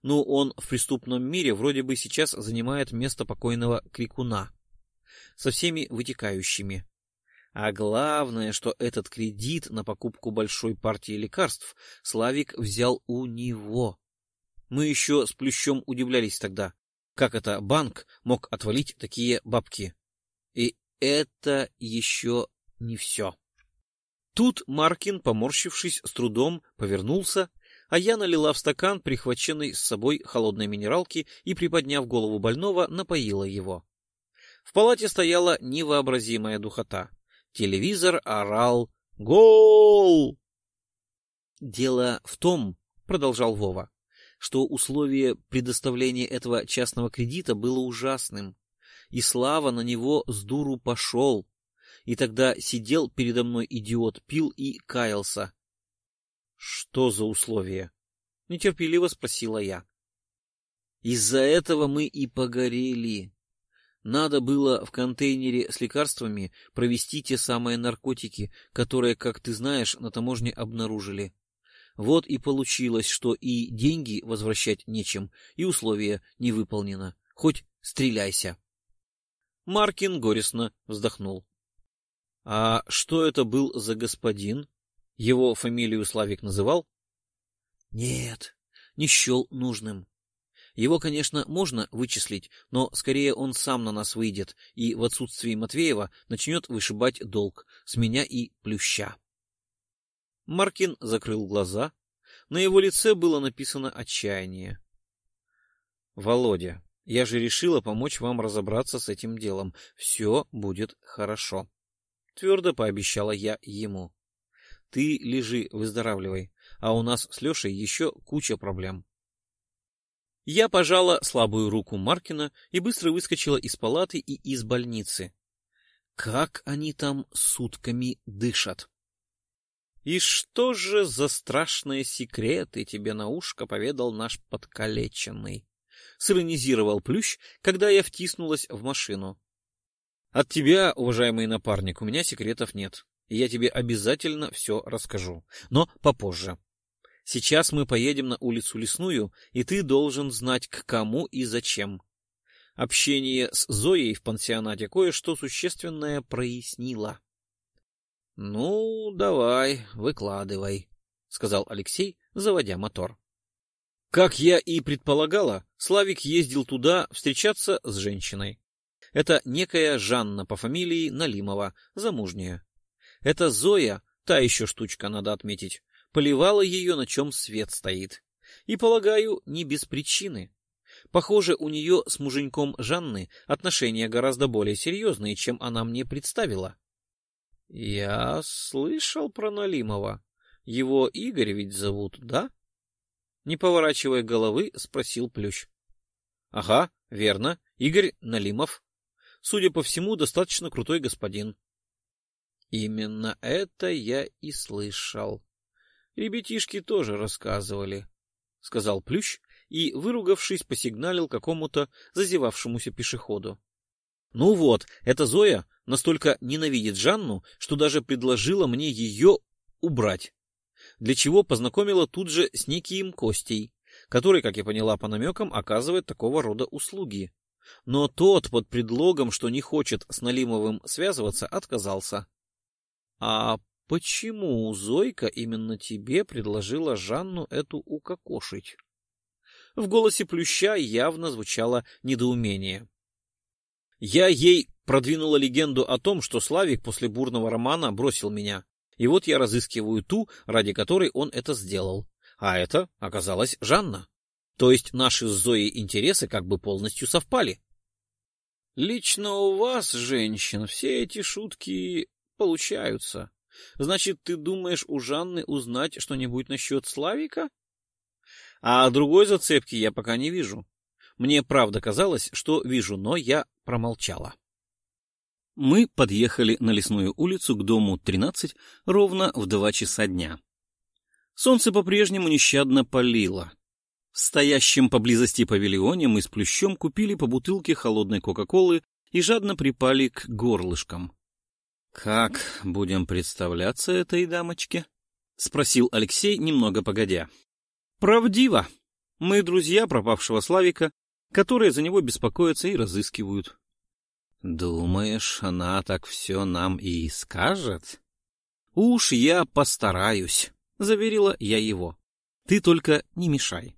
Ну, он в преступном мире вроде бы сейчас занимает место покойного крикуна. Со всеми вытекающими. А главное, что этот кредит на покупку большой партии лекарств Славик взял у него. Мы еще с Плющом удивлялись тогда, как это банк мог отвалить такие бабки. И это еще не все. Тут Маркин, поморщившись, с трудом повернулся, а я налила в стакан, прихваченный с собой холодной минералки, и, приподняв голову больного, напоила его. В палате стояла невообразимая духота. Телевизор орал «Гол!». «Дело в том, — продолжал Вова, — что условие предоставления этого частного кредита было ужасным, и Слава на него с дуру пошел, и тогда сидел передо мной идиот, пил и каялся. — Что за условие? — нетерпеливо спросила я. — Из-за этого мы и погорели. Надо было в контейнере с лекарствами провести те самые наркотики, которые, как ты знаешь, на таможне обнаружили. Вот и получилось, что и деньги возвращать нечем, и условие не выполнено. Хоть стреляйся. Маркин горестно вздохнул. — А что это был за господин? Его фамилию Славик называл? — Нет, не счел нужным. Его, конечно, можно вычислить, но скорее он сам на нас выйдет и в отсутствии Матвеева начнет вышибать долг с меня и Плюща. Маркин закрыл глаза. На его лице было написано отчаяние. — Володя, я же решила помочь вам разобраться с этим делом. Все будет хорошо. Твердо пообещала я ему. Ты лежи, выздоравливай, а у нас с Лешей еще куча проблем. Я пожала слабую руку Маркина и быстро выскочила из палаты и из больницы. Как они там сутками дышат? И что же за страшные секреты тебе на ушко поведал наш подкалеченный? Сиронизировал Плющ, когда я втиснулась в машину. От тебя, уважаемый напарник, у меня секретов нет, и я тебе обязательно все расскажу, но попозже. Сейчас мы поедем на улицу Лесную, и ты должен знать, к кому и зачем. Общение с Зоей в пансионате кое-что существенное прояснило. — Ну, давай, выкладывай, — сказал Алексей, заводя мотор. Как я и предполагала, Славик ездил туда встречаться с женщиной. Это некая Жанна по фамилии Налимова, замужняя. Это Зоя, та еще штучка, надо отметить поливала ее, на чем свет стоит. И, полагаю, не без причины. Похоже, у нее с муженьком Жанны отношения гораздо более серьезные, чем она мне представила. — Я слышал про Налимова. Его Игорь ведь зовут, да? Не поворачивая головы, спросил Плющ. — Ага, верно, Игорь Налимов. Судя по всему, достаточно крутой господин. — Именно это я и слышал. Ребятишки тоже рассказывали, — сказал Плющ и, выругавшись, посигналил какому-то зазевавшемуся пешеходу. Ну вот, эта Зоя настолько ненавидит Жанну, что даже предложила мне ее убрать, для чего познакомила тут же с неким Костей, который, как я поняла по намекам, оказывает такого рода услуги. Но тот под предлогом, что не хочет с Налимовым связываться, отказался. А Почему Зойка именно тебе предложила Жанну эту укокошить? В голосе Плюща явно звучало недоумение. Я ей продвинула легенду о том, что Славик после бурного романа бросил меня, и вот я разыскиваю ту, ради которой он это сделал. А это оказалась Жанна. То есть наши с Зоей интересы как бы полностью совпали. Лично у вас, женщин, все эти шутки получаются, Значит, ты думаешь у Жанны узнать что-нибудь насчет Славика? А другой зацепки я пока не вижу. Мне правда казалось, что вижу, но я промолчала. Мы подъехали на лесную улицу к дому 13 ровно в два часа дня. Солнце по-прежнему нещадно палило. В стоящем поблизости павильоне мы с Плющом купили по бутылке холодной Кока-Колы и жадно припали к горлышкам. «Как будем представляться этой дамочке?» — спросил Алексей немного погодя. «Правдиво. Мы друзья пропавшего Славика, которые за него беспокоятся и разыскивают». «Думаешь, она так все нам и скажет?» «Уж я постараюсь», — заверила я его. «Ты только не мешай».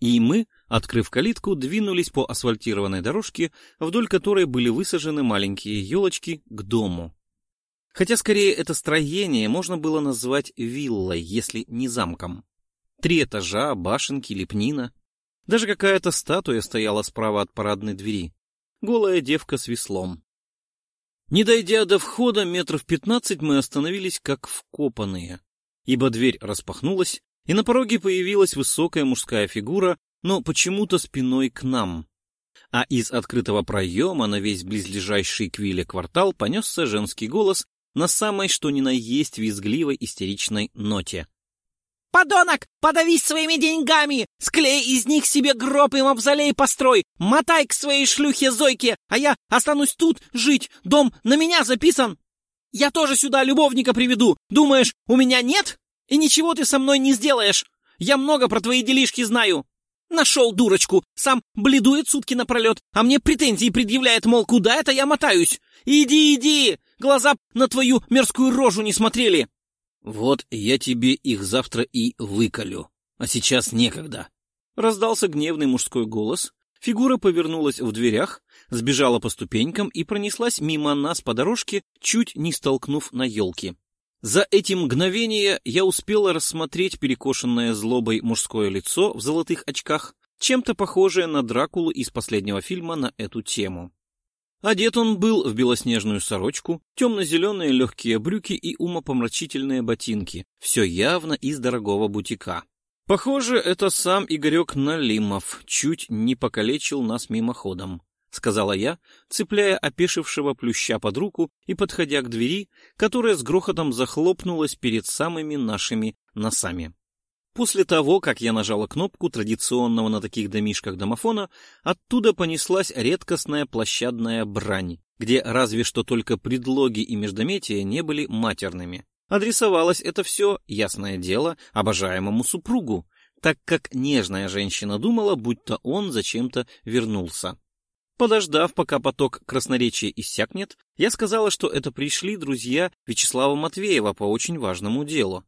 И мы, открыв калитку, двинулись по асфальтированной дорожке, вдоль которой были высажены маленькие елочки, к дому. Хотя скорее это строение можно было назвать виллой, если не замком. Три этажа, башенки, лепнина. Даже какая-то статуя стояла справа от парадной двери. Голая девка с веслом. Не дойдя до входа метров пятнадцать, мы остановились как вкопанные, ибо дверь распахнулась, и на пороге появилась высокая мужская фигура, но почему-то спиной к нам. А из открытого проема на весь близлежащий к вилле квартал понесся женский голос на самой что ни на есть визгливой истеричной ноте. «Подонок, подавись своими деньгами! Склей из них себе гроб и мавзолей построй! Мотай к своей шлюхе Зойке, а я останусь тут жить! Дом на меня записан! Я тоже сюда любовника приведу! Думаешь, у меня нет? И ничего ты со мной не сделаешь! Я много про твои делишки знаю! Нашел дурочку, сам бледует сутки напролет, а мне претензии предъявляет, мол, куда это я мотаюсь? Иди, иди! Глаза на твою мерзкую рожу не смотрели!» «Вот я тебе их завтра и выколю, а сейчас некогда!» Раздался гневный мужской голос, фигура повернулась в дверях, сбежала по ступенькам и пронеслась мимо нас по дорожке, чуть не столкнув на елке. За эти мгновения я успела рассмотреть перекошенное злобой мужское лицо в золотых очках, чем-то похожее на Дракулу из последнего фильма на эту тему. Одет он был в белоснежную сорочку, темно-зеленые легкие брюки и умопомрачительные ботинки, все явно из дорогого бутика. Похоже, это сам Игорек Налимов чуть не покалечил нас мимоходом, сказала я, цепляя опешившего плюща под руку и подходя к двери, которая с грохотом захлопнулась перед самыми нашими носами. После того, как я нажала кнопку традиционного на таких домишках домофона, оттуда понеслась редкостная площадная брань, где разве что только предлоги и междометия не были матерными. Адресовалось это все, ясное дело, обожаемому супругу, так как нежная женщина думала, будто он зачем-то вернулся. Подождав, пока поток красноречия иссякнет, я сказала, что это пришли друзья Вячеслава Матвеева по очень важному делу.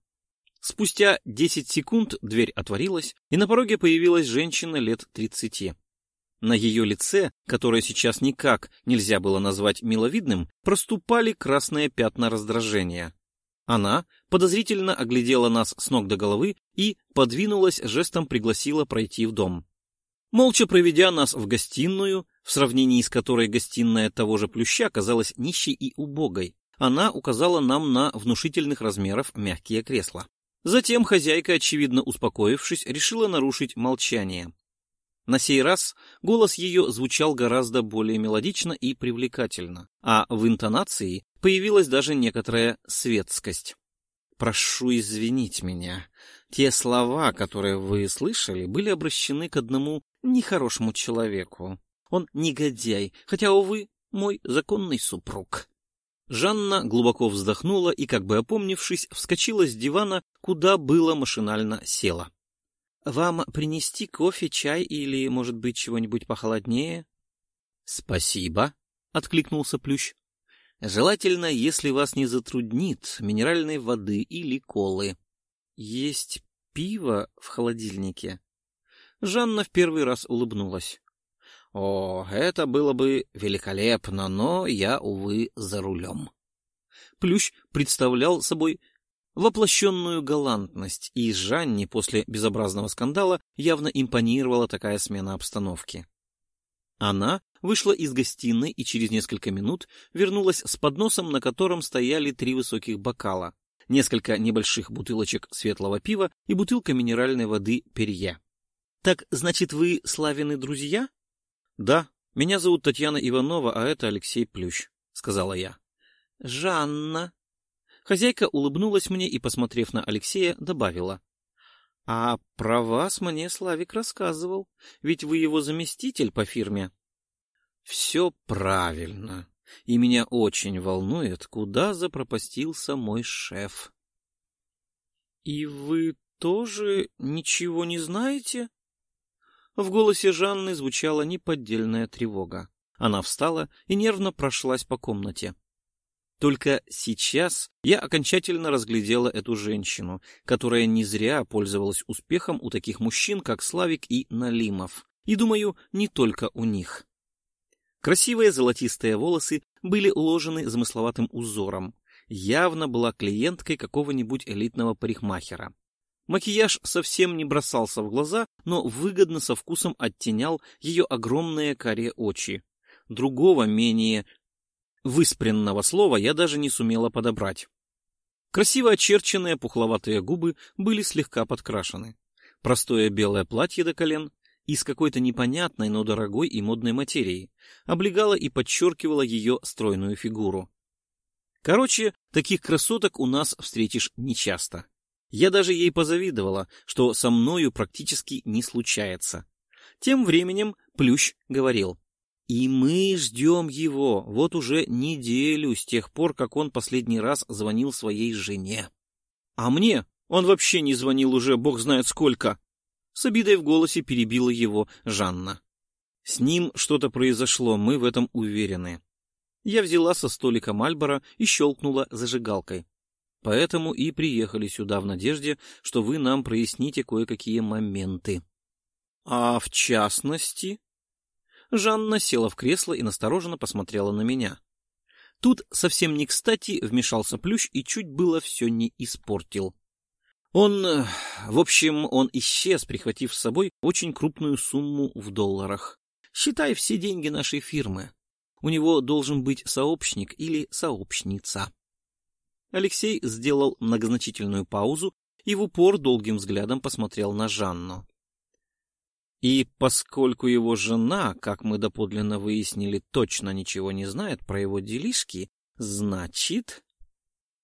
Спустя 10 секунд дверь отворилась, и на пороге появилась женщина лет 30. На ее лице, которое сейчас никак нельзя было назвать миловидным, проступали красные пятна раздражения. Она подозрительно оглядела нас с ног до головы и подвинулась, жестом пригласила пройти в дом. Молча проведя нас в гостиную, в сравнении с которой гостиная того же плюща казалась нищей и убогой, она указала нам на внушительных размеров мягкие кресла. Затем хозяйка, очевидно успокоившись, решила нарушить молчание. На сей раз голос ее звучал гораздо более мелодично и привлекательно, а в интонации появилась даже некоторая светскость. «Прошу извинить меня. Те слова, которые вы слышали, были обращены к одному нехорошему человеку. Он негодяй, хотя, увы, мой законный супруг». Жанна глубоко вздохнула и, как бы опомнившись, вскочила с дивана, куда было машинально села. — Вам принести кофе, чай или, может быть, чего-нибудь похолоднее? — Спасибо, — откликнулся Плющ. — Желательно, если вас не затруднит, минеральной воды или колы. — Есть пиво в холодильнике? Жанна в первый раз улыбнулась. О, это было бы великолепно, но я, увы, за рулем. Плющ представлял собой воплощенную галантность, и Жанне после безобразного скандала явно импонировала такая смена обстановки. Она вышла из гостиной и через несколько минут вернулась с подносом, на котором стояли три высоких бокала, несколько небольших бутылочек светлого пива и бутылка минеральной воды Перье. — Так, значит, вы Славины друзья? Да, меня зовут Татьяна Иванова, а это Алексей Плющ, сказала я. Жанна. Хозяйка улыбнулась мне и, посмотрев на Алексея, добавила. А про вас мне Славик рассказывал, ведь вы его заместитель по фирме. Все правильно, и меня очень волнует, куда запропастился мой шеф. И вы тоже ничего не знаете? В голосе Жанны звучала неподдельная тревога. Она встала и нервно прошлась по комнате. Только сейчас я окончательно разглядела эту женщину, которая не зря пользовалась успехом у таких мужчин, как Славик и Налимов. И, думаю, не только у них. Красивые золотистые волосы были уложены замысловатым узором. Явно была клиенткой какого-нибудь элитного парикмахера. Макияж совсем не бросался в глаза, но выгодно со вкусом оттенял ее огромные карие очи. Другого, менее выспренного слова я даже не сумела подобрать. Красиво очерченные пухловатые губы были слегка подкрашены. Простое белое платье до колен из какой-то непонятной, но дорогой и модной материи облегало и подчеркивало ее стройную фигуру. Короче, таких красоток у нас встретишь нечасто. Я даже ей позавидовала, что со мною практически не случается. Тем временем Плющ говорил. И мы ждем его вот уже неделю с тех пор, как он последний раз звонил своей жене. А мне он вообще не звонил уже бог знает сколько. С обидой в голосе перебила его Жанна. С ним что-то произошло, мы в этом уверены. Я взяла со столика Мальбора и щелкнула зажигалкой. Поэтому и приехали сюда в надежде, что вы нам проясните кое-какие моменты. А в частности... Жанна села в кресло и настороженно посмотрела на меня. Тут совсем не кстати вмешался Плющ и чуть было все не испортил. Он... В общем, он исчез, прихватив с собой очень крупную сумму в долларах. Считай все деньги нашей фирмы. У него должен быть сообщник или сообщница. Алексей сделал многозначительную паузу и в упор долгим взглядом посмотрел на Жанну. И поскольку его жена, как мы доподлинно выяснили, точно ничего не знает про его делишки, значит...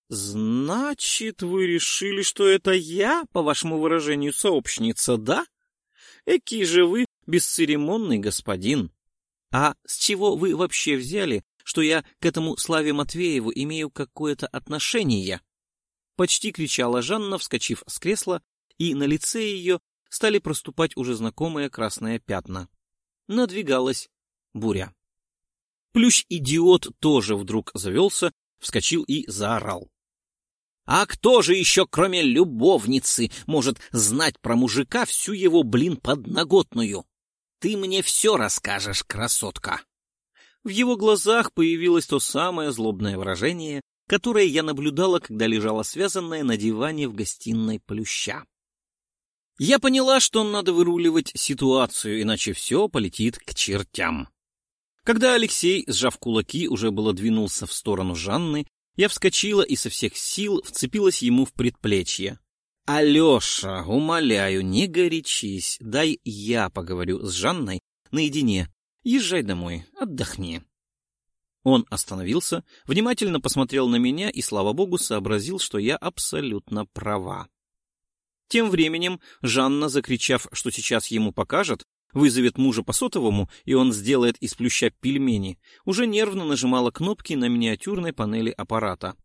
Значит, вы решили, что это я, по вашему выражению, сообщница, да? Экий же вы бесцеремонный господин. А с чего вы вообще взяли, что я к этому Славе Матвееву имею какое-то отношение. Почти кричала Жанна, вскочив с кресла, и на лице ее стали проступать уже знакомые красные пятна. Надвигалась буря. Плющ-идиот тоже вдруг завелся, вскочил и заорал. А кто же еще, кроме любовницы, может знать про мужика всю его, блин, подноготную? Ты мне все расскажешь, красотка. В его глазах появилось то самое злобное выражение, которое я наблюдала, когда лежала связанная на диване в гостиной плюща. Я поняла, что надо выруливать ситуацию, иначе все полетит к чертям. Когда Алексей, сжав кулаки, уже было двинулся в сторону Жанны, я вскочила и со всех сил вцепилась ему в предплечье. «Алеша, умоляю, не горячись, дай я поговорю с Жанной наедине, Езжай домой, отдохни. Он остановился, внимательно посмотрел на меня и, слава богу, сообразил, что я абсолютно права. Тем временем Жанна, закричав, что сейчас ему покажет, вызовет мужа по сотовому, и он сделает из плюща пельмени, уже нервно нажимала кнопки на миниатюрной панели аппарата.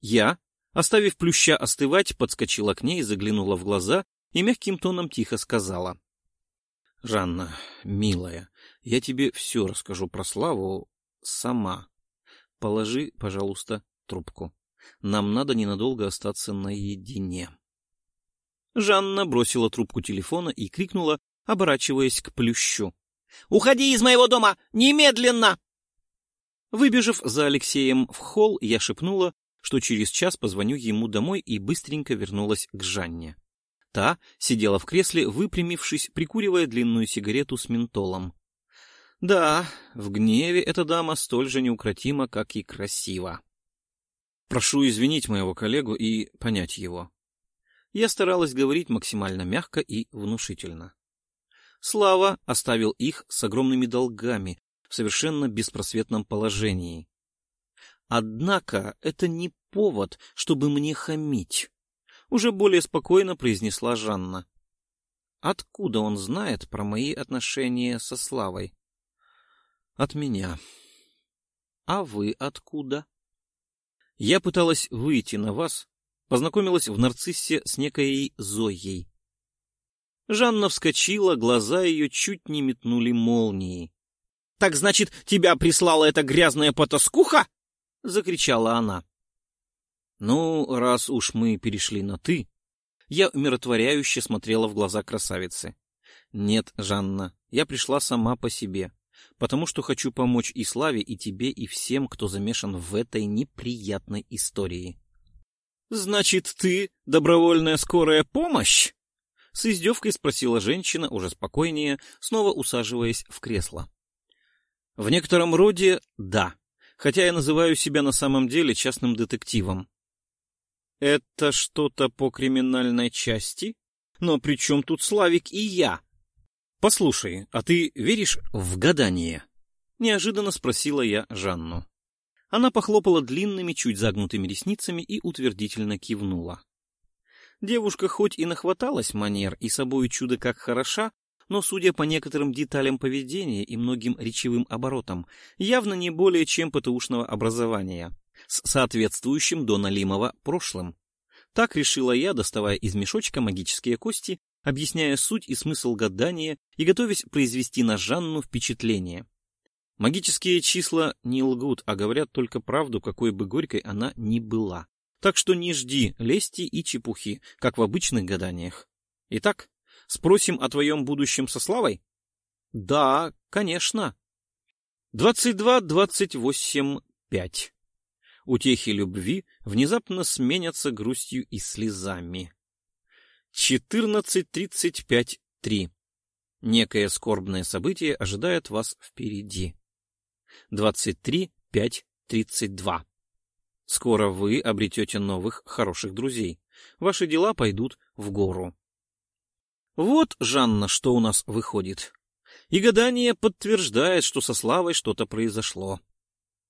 Я, оставив плюща остывать, подскочила к ней, заглянула в глаза и мягким тоном тихо сказала. — Жанна, милая, я тебе все расскажу про Славу сама. Положи, пожалуйста, трубку. Нам надо ненадолго остаться наедине. Жанна бросила трубку телефона и крикнула, оборачиваясь к плющу. «Уходи из моего дома! Немедленно!» Выбежав за Алексеем в холл, я шепнула, что через час позвоню ему домой и быстренько вернулась к Жанне. Та сидела в кресле, выпрямившись, прикуривая длинную сигарету с ментолом. Да, в гневе эта дама столь же неукротима, как и красива. Прошу извинить моего коллегу и понять его. Я старалась говорить максимально мягко и внушительно. Слава оставил их с огромными долгами в совершенно беспросветном положении. Однако это не повод, чтобы мне хамить. Уже более спокойно произнесла Жанна. Откуда он знает про мои отношения со Славой? От меня. А вы откуда? Я пыталась выйти на вас, познакомилась в нарциссе с некой Зоей. Жанна вскочила, глаза ее чуть не метнули молнией. — Так значит, тебя прислала эта грязная потаскуха? — закричала она. — Ну, раз уж мы перешли на «ты», я умиротворяюще смотрела в глаза красавицы. — Нет, Жанна, я пришла сама по себе потому что хочу помочь и Славе, и тебе, и всем, кто замешан в этой неприятной истории. — Значит, ты добровольная скорая помощь? — с издевкой спросила женщина, уже спокойнее, снова усаживаясь в кресло. — В некотором роде — да, хотя я называю себя на самом деле частным детективом. Это что-то по криминальной части? Но при чем тут Славик и я? Послушай, а ты веришь в гадание? Неожиданно спросила я Жанну. Она похлопала длинными, чуть загнутыми ресницами и утвердительно кивнула. Девушка хоть и нахваталась манер и собой чудо как хороша, но, судя по некоторым деталям поведения и многим речевым оборотам, явно не более чем ПТУшного образования, с соответствующим до налимого прошлым. Так решила я, доставая из мешочка магические кости, объясняя суть и смысл гадания и готовясь произвести на Жанну впечатление. Магические числа не лгут, а говорят только правду, какой бы горькой она ни была. Так что не жди лести и чепухи, как в обычных гаданиях. Итак, Спросим о твоем будущем со Славой? Да, конечно. Двадцать два, двадцать восемь, пять. Утехи любви внезапно сменятся грустью и слезами. Четырнадцать, тридцать пять, три. Некое скорбное событие ожидает вас впереди. Двадцать три, пять, тридцать два. Скоро вы обретете новых хороших друзей. Ваши дела пойдут в гору. Вот, Жанна, что у нас выходит. И гадание подтверждает, что со Славой что-то произошло.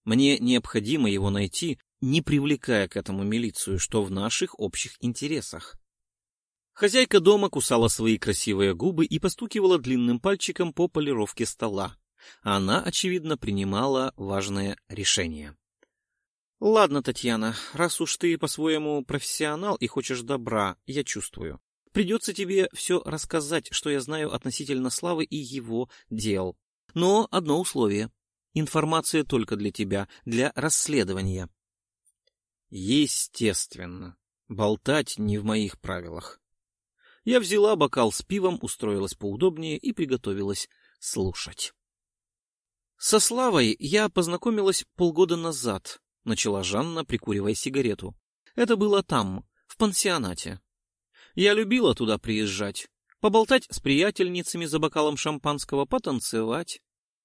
Мне необходимо его найти, не привлекая к этому милицию, что в наших общих интересах. Хозяйка дома кусала свои красивые губы и постукивала длинным пальчиком по полировке стола. Она, очевидно, принимала важное решение. — Ладно, Татьяна, раз уж ты по-своему профессионал и хочешь добра, я чувствую. Придется тебе все рассказать, что я знаю относительно Славы и его дел. Но одно условие. Информация только для тебя, для расследования. Естественно. Болтать не в моих правилах. Я взяла бокал с пивом, устроилась поудобнее и приготовилась слушать. Со Славой я познакомилась полгода назад, начала Жанна, прикуривая сигарету. Это было там, в пансионате. Я любила туда приезжать, поболтать с приятельницами за бокалом шампанского, потанцевать.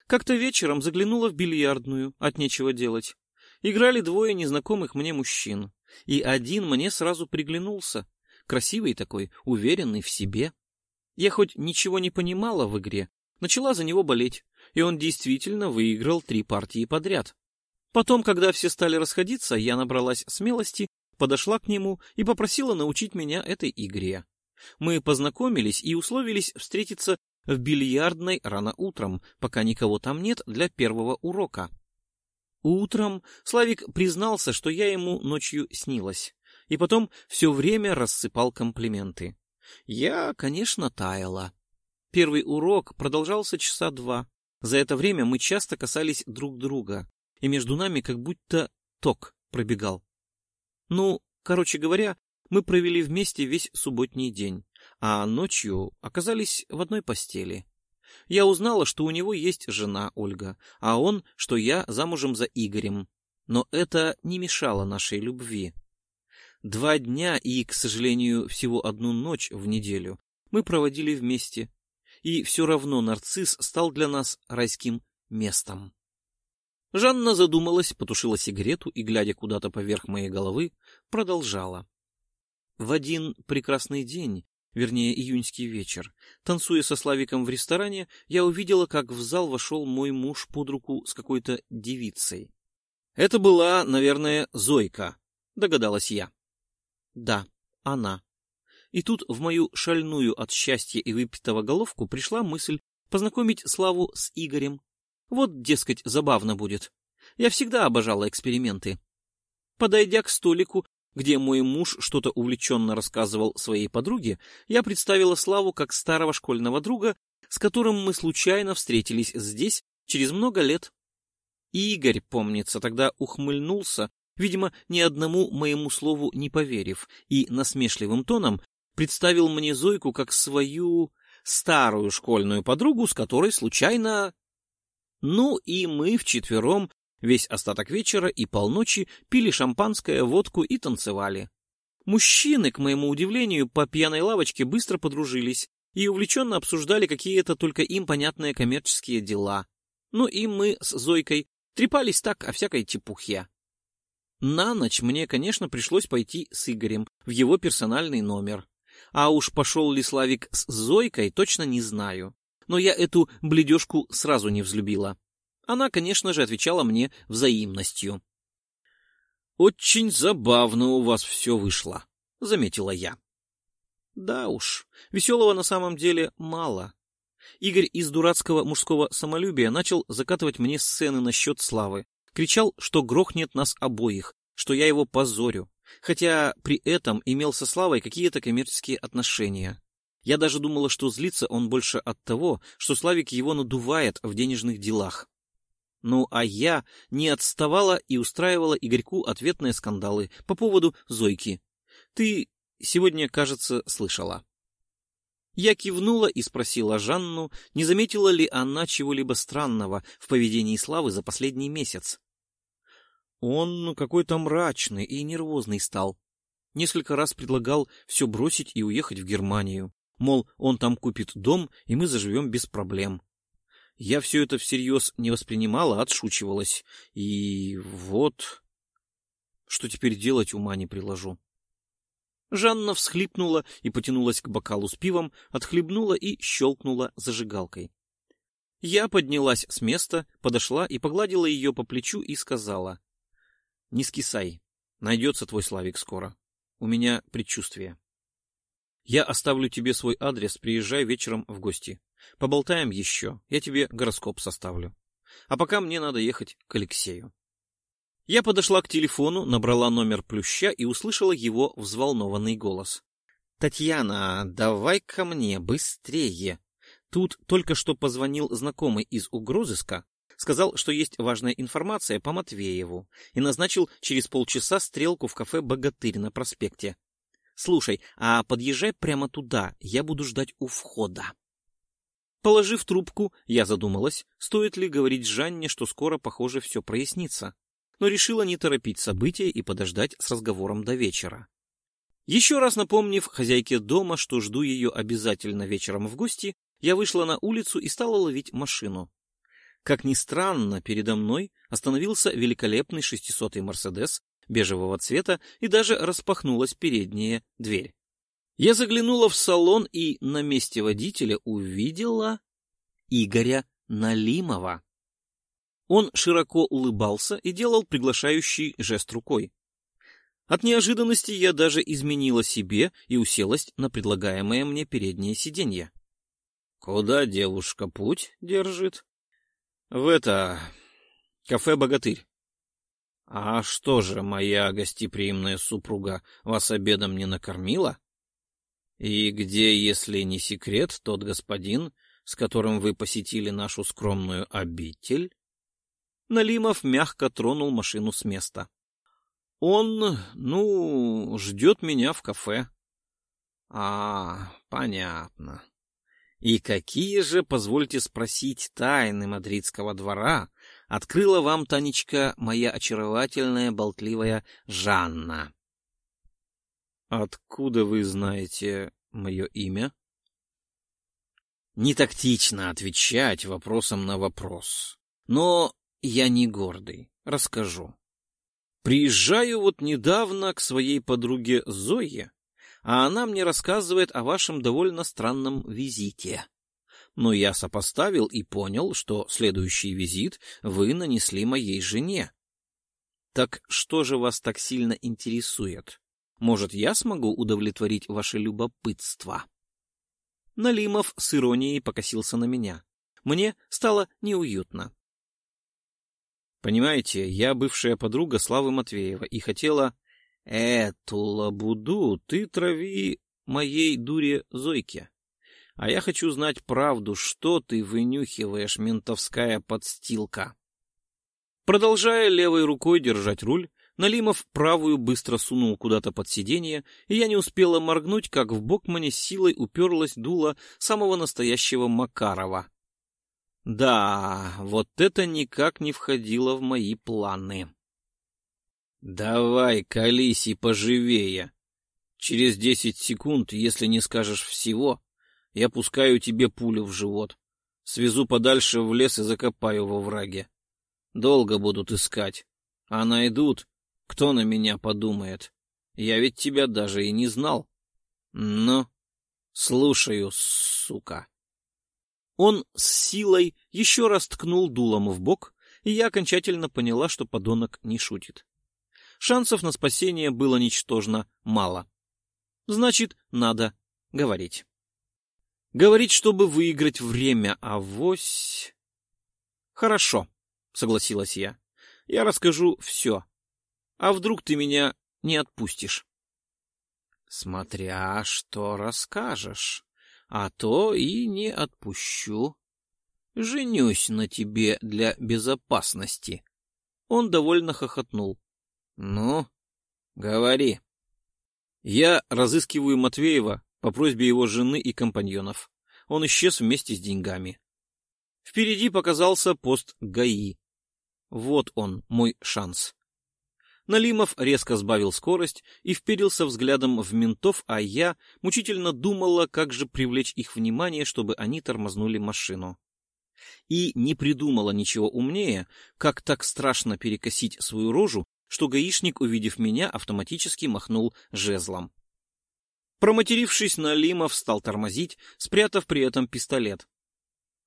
Как-то вечером заглянула в бильярдную, от нечего делать. Играли двое незнакомых мне мужчин, и один мне сразу приглянулся. Красивый такой, уверенный в себе. Я хоть ничего не понимала в игре, начала за него болеть, и он действительно выиграл три партии подряд. Потом, когда все стали расходиться, я набралась смелости подошла к нему и попросила научить меня этой игре. Мы познакомились и условились встретиться в бильярдной рано утром, пока никого там нет для первого урока. Утром Славик признался, что я ему ночью снилась, и потом все время рассыпал комплименты. Я, конечно, таяла. Первый урок продолжался часа два. За это время мы часто касались друг друга, и между нами как будто ток пробегал. Ну, короче говоря, мы провели вместе весь субботний день, а ночью оказались в одной постели. Я узнала, что у него есть жена Ольга, а он, что я замужем за Игорем. Но это не мешало нашей любви. Два дня и, к сожалению, всего одну ночь в неделю мы проводили вместе, и все равно нарцисс стал для нас райским местом. Жанна задумалась, потушила сигарету и, глядя куда-то поверх моей головы, продолжала. В один прекрасный день, вернее, июньский вечер, танцуя со Славиком в ресторане, я увидела, как в зал вошел мой муж под руку с какой-то девицей. Это была, наверное, Зойка, догадалась я. Да, она. И тут в мою шальную от счастья и выпитого головку пришла мысль познакомить Славу с Игорем, вот, дескать, забавно будет. Я всегда обожала эксперименты. Подойдя к столику, где мой муж что-то увлеченно рассказывал своей подруге, я представила Славу как старого школьного друга, с которым мы случайно встретились здесь через много лет. Игорь, помнится, тогда ухмыльнулся, видимо, ни одному моему слову не поверив, и насмешливым тоном представил мне Зойку как свою старую школьную подругу, с которой случайно ну и мы вчетвером весь остаток вечера и полночи пили шампанское, водку и танцевали. Мужчины, к моему удивлению, по пьяной лавочке быстро подружились и увлеченно обсуждали какие-то только им понятные коммерческие дела. Ну и мы с Зойкой трепались так о всякой чепухе. На ночь мне, конечно, пришлось пойти с Игорем в его персональный номер. А уж пошел ли Славик с Зойкой, точно не знаю. Но я эту бледежку сразу не взлюбила. Она, конечно же, отвечала мне взаимностью. «Очень забавно у вас все вышло», — заметила я. Да уж, веселого на самом деле мало. Игорь из дурацкого мужского самолюбия начал закатывать мне сцены насчет славы. Кричал, что грохнет нас обоих, что я его позорю. Хотя при этом имел со Славой какие-то коммерческие отношения. Я даже думала, что злится он больше от того, что Славик его надувает в денежных делах. Ну а я не отставала и устраивала Игорьку ответные скандалы по поводу Зойки. Ты сегодня, кажется, слышала. Я кивнула и спросила Жанну, не заметила ли она чего-либо странного в поведении Славы за последний месяц. Он какой-то мрачный и нервозный стал. Несколько раз предлагал все бросить и уехать в Германию. Мол, он там купит дом, и мы заживем без проблем. Я все это всерьез не воспринимала, а отшучивалась. И вот... Что теперь делать, ума не приложу. Жанна всхлипнула и потянулась к бокалу с пивом, отхлебнула и щелкнула зажигалкой. Я поднялась с места, подошла и погладила ее по плечу и сказала. — Не скисай, найдется твой Славик скоро. У меня предчувствие. Я оставлю тебе свой адрес, приезжай вечером в гости. Поболтаем еще, я тебе гороскоп составлю. А пока мне надо ехать к Алексею. Я подошла к телефону, набрала номер Плюща и услышала его взволнованный голос. «Татьяна, давай ко мне, быстрее!» Тут только что позвонил знакомый из угрозыска, сказал, что есть важная информация по Матвееву, и назначил через полчаса стрелку в кафе «Богатырь» на проспекте. «Слушай, а подъезжай прямо туда, я буду ждать у входа». Положив трубку, я задумалась, стоит ли говорить Жанне, что скоро, похоже, все прояснится, но решила не торопить события и подождать с разговором до вечера. Еще раз напомнив хозяйке дома, что жду ее обязательно вечером в гости, я вышла на улицу и стала ловить машину. Как ни странно, передо мной остановился великолепный шестисотый Мерседес бежевого цвета и даже распахнулась передняя дверь. Я заглянула в салон и на месте водителя увидела Игоря Налимова. Он широко улыбался и делал приглашающий жест рукой. От неожиданности я даже изменила себе и уселась на предлагаемое мне переднее сиденье. — Куда девушка путь держит? — В это... кафе «Богатырь». — А что же, моя гостеприимная супруга вас обедом не накормила? И где, если не секрет, тот господин, с которым вы посетили нашу скромную обитель? Налимов мягко тронул машину с места. Он, ну, ждет меня в кафе. А, понятно. И какие же, позвольте спросить, тайны мадридского двора открыла вам, Танечка, моя очаровательная болтливая Жанна? Откуда вы знаете мое имя? Не тактично отвечать вопросом на вопрос. Но я не гордый. Расскажу. Приезжаю вот недавно к своей подруге Зое, а она мне рассказывает о вашем довольно странном визите. Но я сопоставил и понял, что следующий визит вы нанесли моей жене. Так что же вас так сильно интересует? Может, я смогу удовлетворить ваше любопытство?» Налимов с иронией покосился на меня. Мне стало неуютно. «Понимаете, я бывшая подруга Славы Матвеева и хотела...» «Эту лабуду ты трави моей дуре Зойке. А я хочу знать правду, что ты вынюхиваешь, ментовская подстилка». Продолжая левой рукой держать руль, Налимов правую быстро сунул куда-то под сиденье, и я не успела моргнуть, как в бок мне силой уперлась дуло самого настоящего Макарова. Да, вот это никак не входило в мои планы. «Давай, колись и поживее. Через десять секунд, если не скажешь всего, я пускаю тебе пулю в живот, свезу подальше в лес и закопаю во враге. Долго будут искать, а найдут, Кто на меня подумает? Я ведь тебя даже и не знал. Ну, слушаю, сука. Он с силой еще раз ткнул дулом в бок, и я окончательно поняла, что подонок не шутит. Шансов на спасение было ничтожно мало. Значит, надо говорить. Говорить, чтобы выиграть время, а вось... Хорошо, согласилась я. Я расскажу все. А вдруг ты меня не отпустишь? Смотря что расскажешь, а то и не отпущу. Женюсь на тебе для безопасности. Он довольно хохотнул. Ну, говори. Я разыскиваю Матвеева по просьбе его жены и компаньонов. Он исчез вместе с деньгами. Впереди показался пост ГАИ. Вот он, мой шанс. Налимов резко сбавил скорость и вперился взглядом в ментов, а я мучительно думала, как же привлечь их внимание, чтобы они тормознули машину. И не придумала ничего умнее, как так страшно перекосить свою рожу, что гаишник, увидев меня, автоматически махнул жезлом. Проматерившись, Налимов стал тормозить, спрятав при этом пистолет.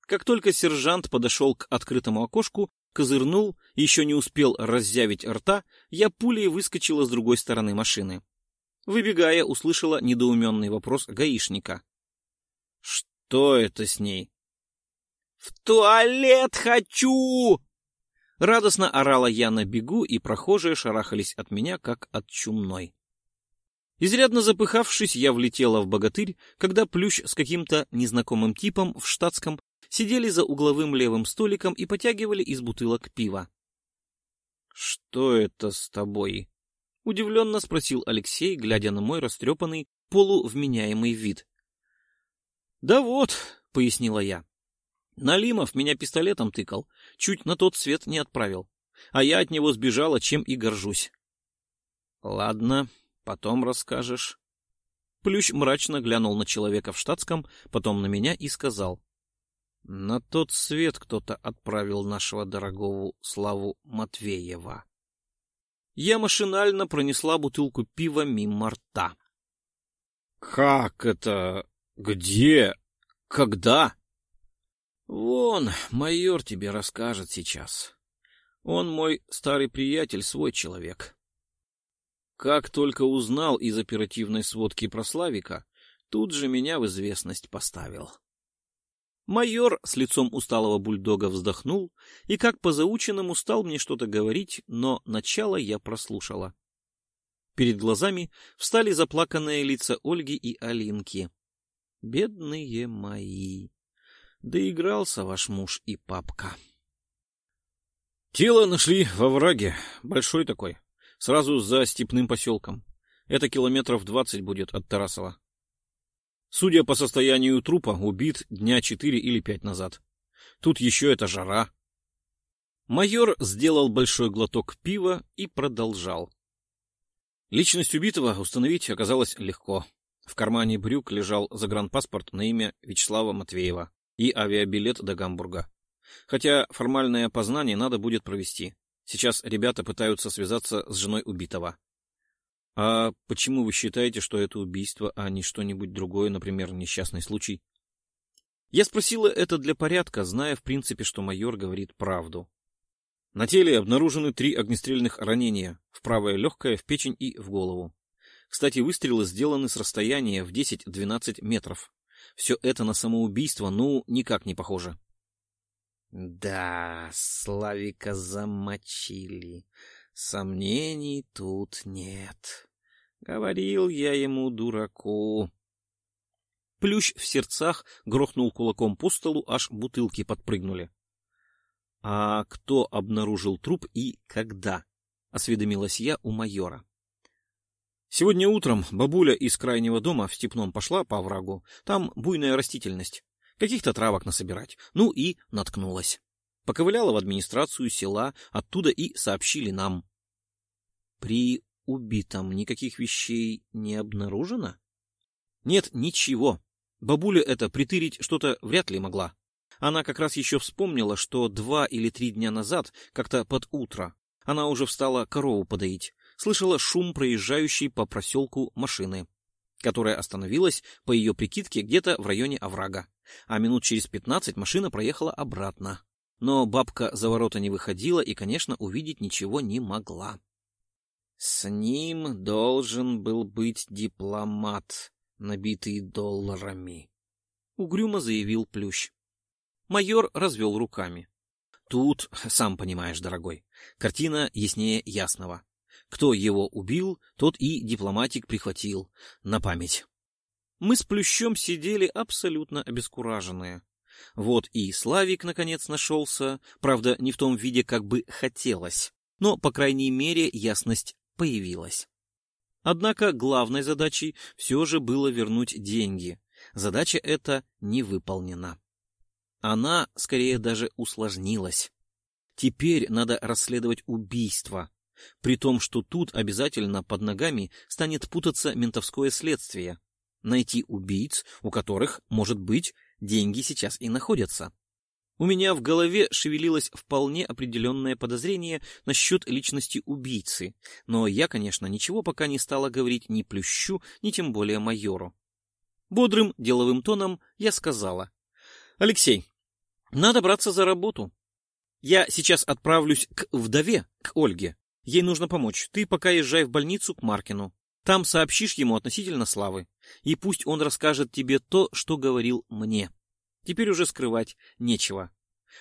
Как только сержант подошел к открытому окошку, козырнул, еще не успел раззявить рта, я пулей выскочила с другой стороны машины. Выбегая, услышала недоуменный вопрос гаишника. «Что это с ней?» «В туалет хочу!» Радостно орала я на бегу, и прохожие шарахались от меня, как от чумной. Изрядно запыхавшись, я влетела в богатырь, когда плющ с каким-то незнакомым типом в штатском сидели за угловым левым столиком и потягивали из бутылок пива. — Что это с тобой? — удивленно спросил Алексей, глядя на мой растрепанный, полувменяемый вид. — Да вот, — пояснила я. Налимов меня пистолетом тыкал, чуть на тот свет не отправил. А я от него сбежала, чем и горжусь. — Ладно, Потом расскажешь. Плющ мрачно глянул на человека в штатском, потом на меня и сказал. На тот свет кто-то отправил нашего дорогого Славу Матвеева. Я машинально пронесла бутылку пива мимо рта. — Как это? Где? Когда? — Вон, майор тебе расскажет сейчас. Он мой старый приятель, свой человек. Как только узнал из оперативной сводки про Славика, тут же меня в известность поставил. Майор с лицом усталого бульдога вздохнул и как по заученному стал мне что-то говорить, но начало я прослушала. Перед глазами встали заплаканные лица Ольги и Алинки. Бедные мои! Доигрался ваш муж и папка. Тело нашли во враге, большой такой, Сразу за степным поселком. Это километров двадцать будет от Тарасова. Судя по состоянию трупа, убит дня четыре или пять назад. Тут еще эта жара. Майор сделал большой глоток пива и продолжал. Личность убитого установить оказалось легко. В кармане брюк лежал загранпаспорт на имя Вячеслава Матвеева и авиабилет до Гамбурга. Хотя формальное опознание надо будет провести. Сейчас ребята пытаются связаться с женой убитого. А почему вы считаете, что это убийство, а не что-нибудь другое, например, несчастный случай? Я спросила это для порядка, зная в принципе, что майор говорит правду. На теле обнаружены три огнестрельных ранения, в правое легкое, в печень и в голову. Кстати, выстрелы сделаны с расстояния в 10-12 метров. Все это на самоубийство, ну, никак не похоже. Да, Славика замочили. Сомнений тут нет. Говорил я ему, дураку. Плющ в сердцах грохнул кулаком по столу, аж бутылки подпрыгнули. — А кто обнаружил труп и когда? — осведомилась я у майора. Сегодня утром бабуля из крайнего дома в Степном пошла по оврагу. Там буйная растительность каких-то травок насобирать. Ну и наткнулась. Поковыляла в администрацию села, оттуда и сообщили нам. При убитом никаких вещей не обнаружено? Нет, ничего. Бабуля это притырить что-то вряд ли могла. Она как раз еще вспомнила, что два или три дня назад, как-то под утро, она уже встала корову подоить. слышала шум проезжающей по проселку машины, которая остановилась, по ее прикидке, где-то в районе оврага, а минут через пятнадцать машина проехала обратно. Но бабка за ворота не выходила и, конечно, увидеть ничего не могла. С ним должен был быть дипломат, набитый долларами, — угрюмо заявил Плющ. Майор развел руками. Тут, сам понимаешь, дорогой, картина яснее ясного. Кто его убил, тот и дипломатик прихватил на память. Мы с Плющом сидели абсолютно обескураженные. Вот и Славик наконец нашелся, правда, не в том виде, как бы хотелось, но, по крайней мере, ясность появилась. Однако главной задачей все же было вернуть деньги. Задача эта не выполнена. Она, скорее, даже усложнилась. Теперь надо расследовать убийство, при том, что тут обязательно под ногами станет путаться ментовское следствие. Найти убийц, у которых, может быть, деньги сейчас и находятся. У меня в голове шевелилось вполне определенное подозрение насчет личности убийцы, но я, конечно, ничего пока не стала говорить ни Плющу, ни тем более майору. Бодрым деловым тоном я сказала. — Алексей, надо браться за работу. Я сейчас отправлюсь к вдове, к Ольге. Ей нужно помочь. Ты пока езжай в больницу к Маркину. Там сообщишь ему относительно Славы. И пусть он расскажет тебе то, что говорил мне. Теперь уже скрывать нечего.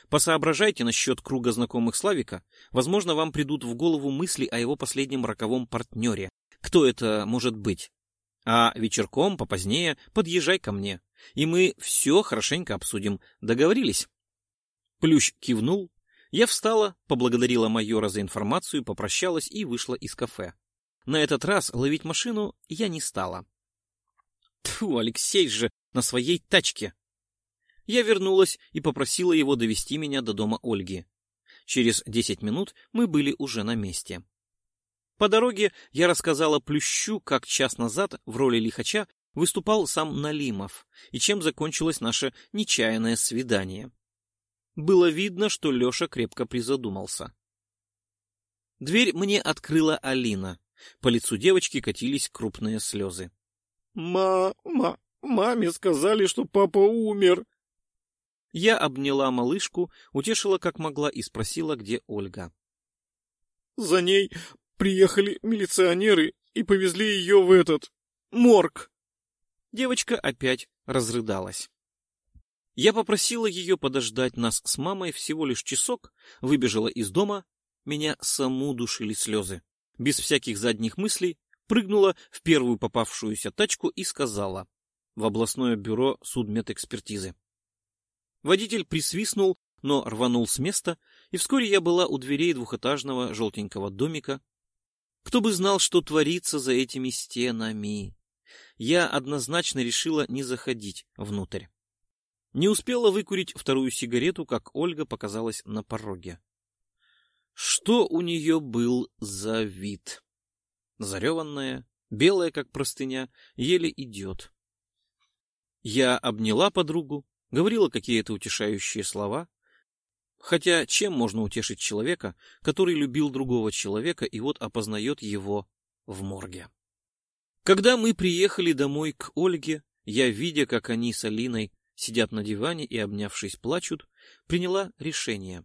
Посоображайте насчет круга знакомых Славика. Возможно, вам придут в голову мысли о его последнем роковом партнере. Кто это может быть? А вечерком, попозднее, подъезжай ко мне. И мы все хорошенько обсудим. Договорились? Плющ кивнул. Я встала, поблагодарила майора за информацию, попрощалась и вышла из кафе. На этот раз ловить машину я не стала. Тьфу, Алексей же на своей тачке. Я вернулась и попросила его довести меня до дома Ольги. Через десять минут мы были уже на месте. По дороге я рассказала Плющу, как час назад в роли лихача выступал сам Налимов и чем закончилось наше нечаянное свидание. Было видно, что Леша крепко призадумался. Дверь мне открыла Алина. По лицу девочки катились крупные слезы. «Мама, маме сказали, что папа умер!» Я обняла малышку, утешила как могла и спросила, где Ольга. «За ней приехали милиционеры и повезли ее в этот... морг!» Девочка опять разрыдалась. Я попросила ее подождать нас с мамой всего лишь часок, выбежала из дома, меня саму душили слезы. Без всяких задних мыслей прыгнула в первую попавшуюся тачку и сказала в областное бюро судмедэкспертизы. Водитель присвистнул, но рванул с места, и вскоре я была у дверей двухэтажного желтенького домика. Кто бы знал, что творится за этими стенами. Я однозначно решила не заходить внутрь. Не успела выкурить вторую сигарету, как Ольга показалась на пороге. Что у нее был за вид? Зареванная, белая, как простыня, еле идет. Я обняла подругу, говорила какие-то утешающие слова. Хотя чем можно утешить человека, который любил другого человека и вот опознает его в морге? Когда мы приехали домой к Ольге, я, видя, как они с Алиной сидят на диване и, обнявшись, плачут, приняла решение.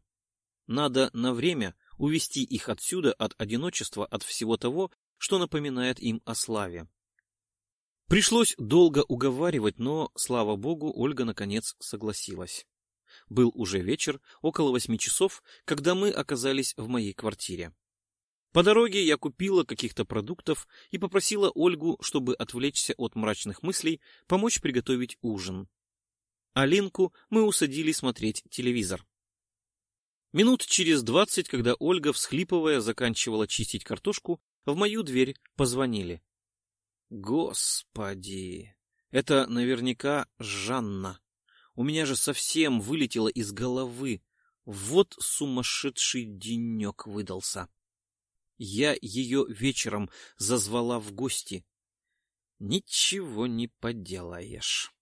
Надо на время увести их отсюда от одиночества, от всего того, что напоминает им о славе. Пришлось долго уговаривать, но, слава богу, Ольга наконец согласилась. Был уже вечер, около восьми часов, когда мы оказались в моей квартире. По дороге я купила каких-то продуктов и попросила Ольгу, чтобы отвлечься от мрачных мыслей, помочь приготовить ужин. Алинку мы усадили смотреть телевизор. Минут через двадцать, когда Ольга, всхлипывая, заканчивала чистить картошку, в мою дверь позвонили. Господи, это наверняка Жанна. У меня же совсем вылетело из головы. Вот сумасшедший денек выдался. Я ее вечером зазвала в гости. Ничего не поделаешь.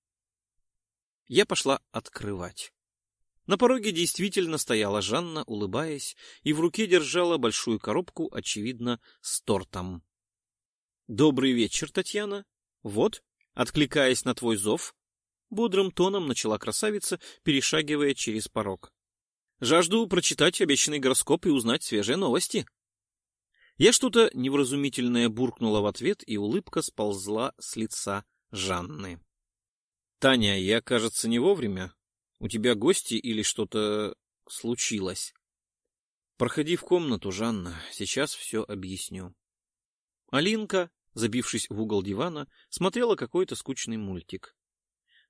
Я пошла открывать. На пороге действительно стояла Жанна, улыбаясь, и в руке держала большую коробку, очевидно, с тортом. «Добрый вечер, Татьяна. Вот, откликаясь на твой зов, бодрым тоном начала красавица, перешагивая через порог. Жажду прочитать обещанный гороскоп и узнать свежие новости. Я что-то невразумительное буркнула в ответ, и улыбка сползла с лица Жанны. Таня, я, кажется, не вовремя. У тебя гости или что-то случилось? Проходи в комнату, Жанна, сейчас все объясню. Алинка забившись в угол дивана, смотрела какой-то скучный мультик.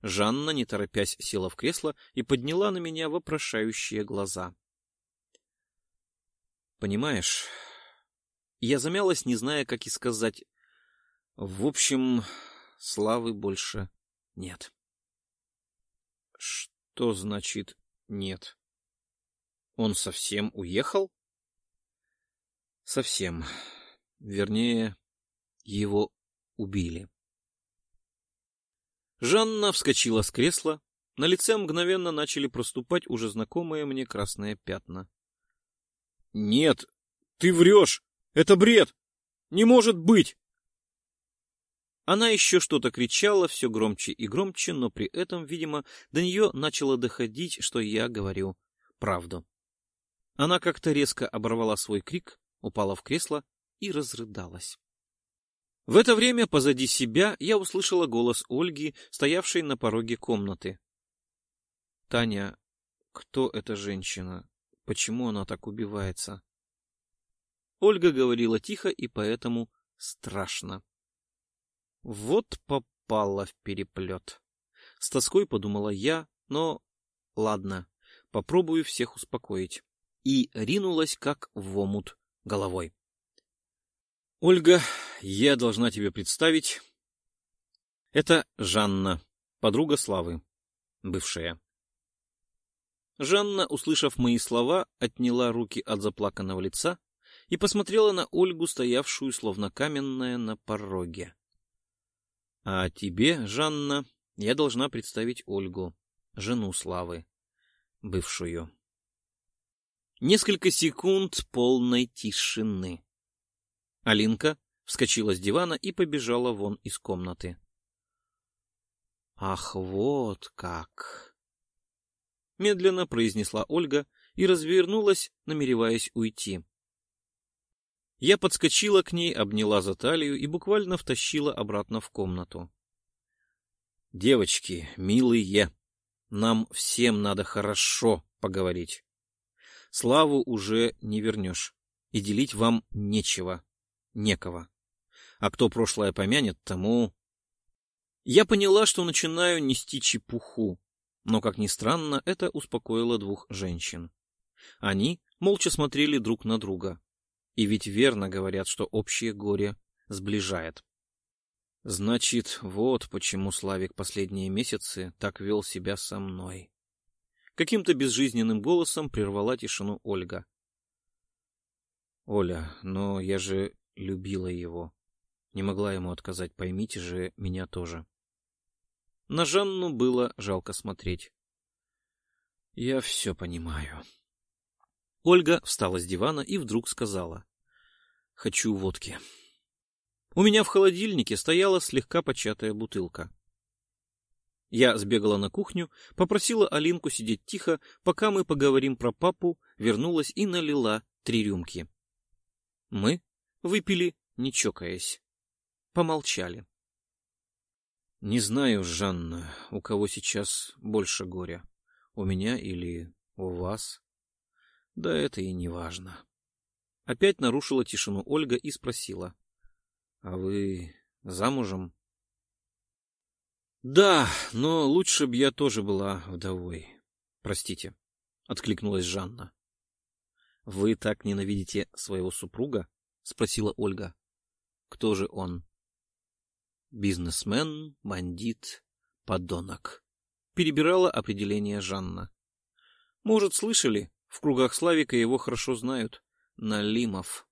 Жанна, не торопясь, села в кресло и подняла на меня вопрошающие глаза. «Понимаешь, я замялась, не зная, как и сказать. В общем, славы больше нет». «Что значит нет? Он совсем уехал?» «Совсем. Вернее, его убили. Жанна вскочила с кресла. На лице мгновенно начали проступать уже знакомые мне красные пятна. — Нет, ты врешь! Это бред! Не может быть! Она еще что-то кричала все громче и громче, но при этом, видимо, до нее начало доходить, что я говорю правду. Она как-то резко оборвала свой крик, упала в кресло и разрыдалась. В это время позади себя я услышала голос Ольги, стоявшей на пороге комнаты. — Таня, кто эта женщина? Почему она так убивается? Ольга говорила тихо и поэтому страшно. Вот попала в переплет. С тоской подумала я, но ладно, попробую всех успокоить. И ринулась как в омут головой. Ольга, я должна тебе представить. Это Жанна, подруга Славы, бывшая. Жанна, услышав мои слова, отняла руки от заплаканного лица и посмотрела на Ольгу, стоявшую словно каменная на пороге. А тебе, Жанна, я должна представить Ольгу, жену Славы, бывшую. Несколько секунд полной тишины. Алинка вскочила с дивана и побежала вон из комнаты. «Ах, вот как!» Медленно произнесла Ольга и развернулась, намереваясь уйти. Я подскочила к ней, обняла за талию и буквально втащила обратно в комнату. «Девочки, милые, нам всем надо хорошо поговорить. Славу уже не вернешь, и делить вам нечего некого. А кто прошлое помянет, тому... Я поняла, что начинаю нести чепуху, но, как ни странно, это успокоило двух женщин. Они молча смотрели друг на друга. И ведь верно говорят, что общее горе сближает. Значит, вот почему Славик последние месяцы так вел себя со мной. Каким-то безжизненным голосом прервала тишину Ольга. Оля, но я же любила его. Не могла ему отказать, поймите же меня тоже. На Жанну было жалко смотреть. Я все понимаю. Ольга встала с дивана и вдруг сказала. Хочу водки. У меня в холодильнике стояла слегка початая бутылка. Я сбегала на кухню, попросила Алинку сидеть тихо, пока мы поговорим про папу, вернулась и налила три рюмки. Мы Выпили, не чокаясь. Помолчали. Не знаю, Жанна, у кого сейчас больше горя. У меня или у вас? Да это и не важно. Опять нарушила тишину Ольга и спросила. А вы замужем? Да, но лучше б я тоже была вдовой. Простите, откликнулась Жанна. Вы так ненавидите своего супруга? — спросила Ольга. — Кто же он? — Бизнесмен, бандит, подонок. Перебирала определение Жанна. — Может, слышали? В кругах Славика его хорошо знают. Налимов.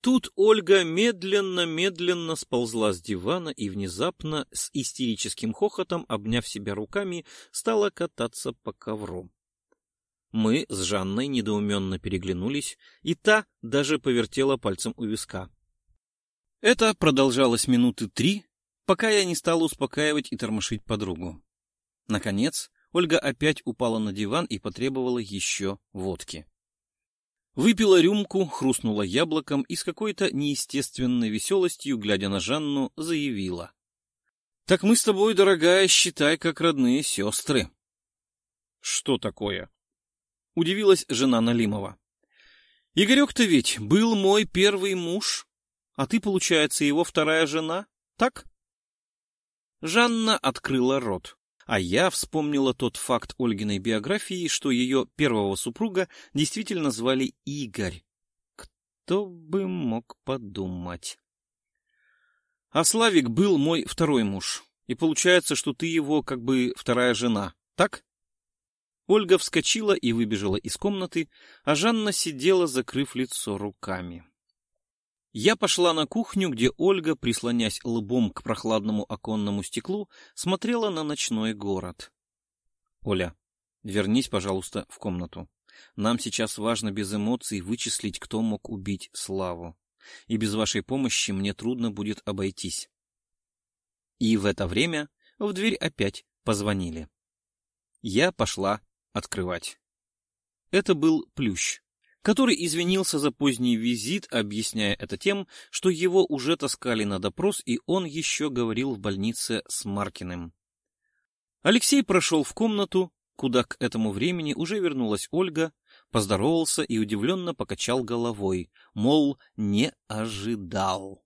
Тут Ольга медленно-медленно сползла с дивана и внезапно, с истерическим хохотом, обняв себя руками, стала кататься по ковру. Мы с Жанной недоуменно переглянулись, и та даже повертела пальцем у виска. Это продолжалось минуты три, пока я не стал успокаивать и тормошить подругу. Наконец, Ольга опять упала на диван и потребовала еще водки. Выпила рюмку, хрустнула яблоком и с какой-то неестественной веселостью, глядя на Жанну, заявила. — Так мы с тобой, дорогая, считай, как родные сестры. — Что такое? — удивилась жена Налимова. — Игорек-то ведь был мой первый муж, а ты, получается, его вторая жена, так? Жанна открыла рот. А я вспомнила тот факт Ольгиной биографии, что ее первого супруга действительно звали Игорь. Кто бы мог подумать. А Славик был мой второй муж. И получается, что ты его как бы вторая жена, так? Ольга вскочила и выбежала из комнаты, а Жанна сидела, закрыв лицо руками. Я пошла на кухню, где Ольга, прислонясь лбом к прохладному оконному стеклу, смотрела на ночной город. — Оля, вернись, пожалуйста, в комнату. Нам сейчас важно без эмоций вычислить, кто мог убить Славу. И без вашей помощи мне трудно будет обойтись. И в это время в дверь опять позвонили. Я пошла открывать. Это был Плющ который извинился за поздний визит, объясняя это тем, что его уже таскали на допрос, и он еще говорил в больнице с Маркиным. Алексей прошел в комнату, куда к этому времени уже вернулась Ольга, поздоровался и удивленно покачал головой, мол, не ожидал.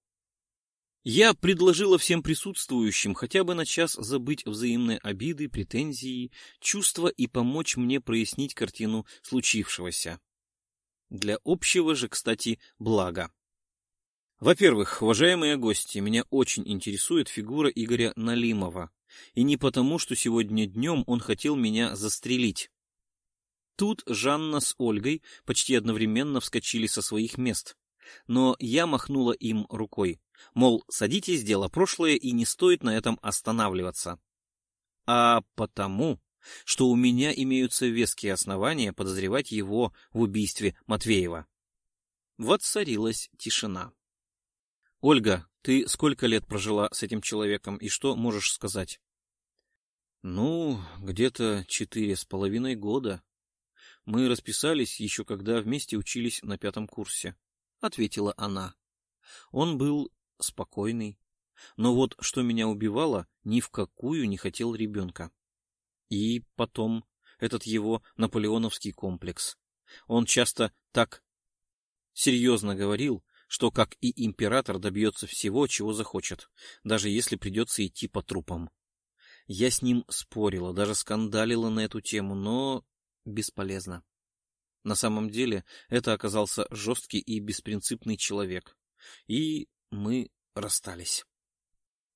Я предложила всем присутствующим хотя бы на час забыть взаимные обиды, претензии, чувства и помочь мне прояснить картину случившегося. Для общего же, кстати, блага. Во-первых, уважаемые гости, меня очень интересует фигура Игоря Налимова. И не потому, что сегодня днем он хотел меня застрелить. Тут Жанна с Ольгой почти одновременно вскочили со своих мест. Но я махнула им рукой. Мол, садитесь, дело прошлое, и не стоит на этом останавливаться. А потому, что у меня имеются веские основания подозревать его в убийстве Матвеева. Воцарилась тишина. — Ольга, ты сколько лет прожила с этим человеком и что можешь сказать? — Ну, где-то четыре с половиной года. Мы расписались еще когда вместе учились на пятом курсе, — ответила она. Он был спокойный, но вот что меня убивало, ни в какую не хотел ребенка. И потом этот его наполеоновский комплекс. Он часто так серьезно говорил, что, как и император, добьется всего, чего захочет, даже если придется идти по трупам. Я с ним спорила, даже скандалила на эту тему, но бесполезно. На самом деле это оказался жесткий и беспринципный человек. И мы расстались.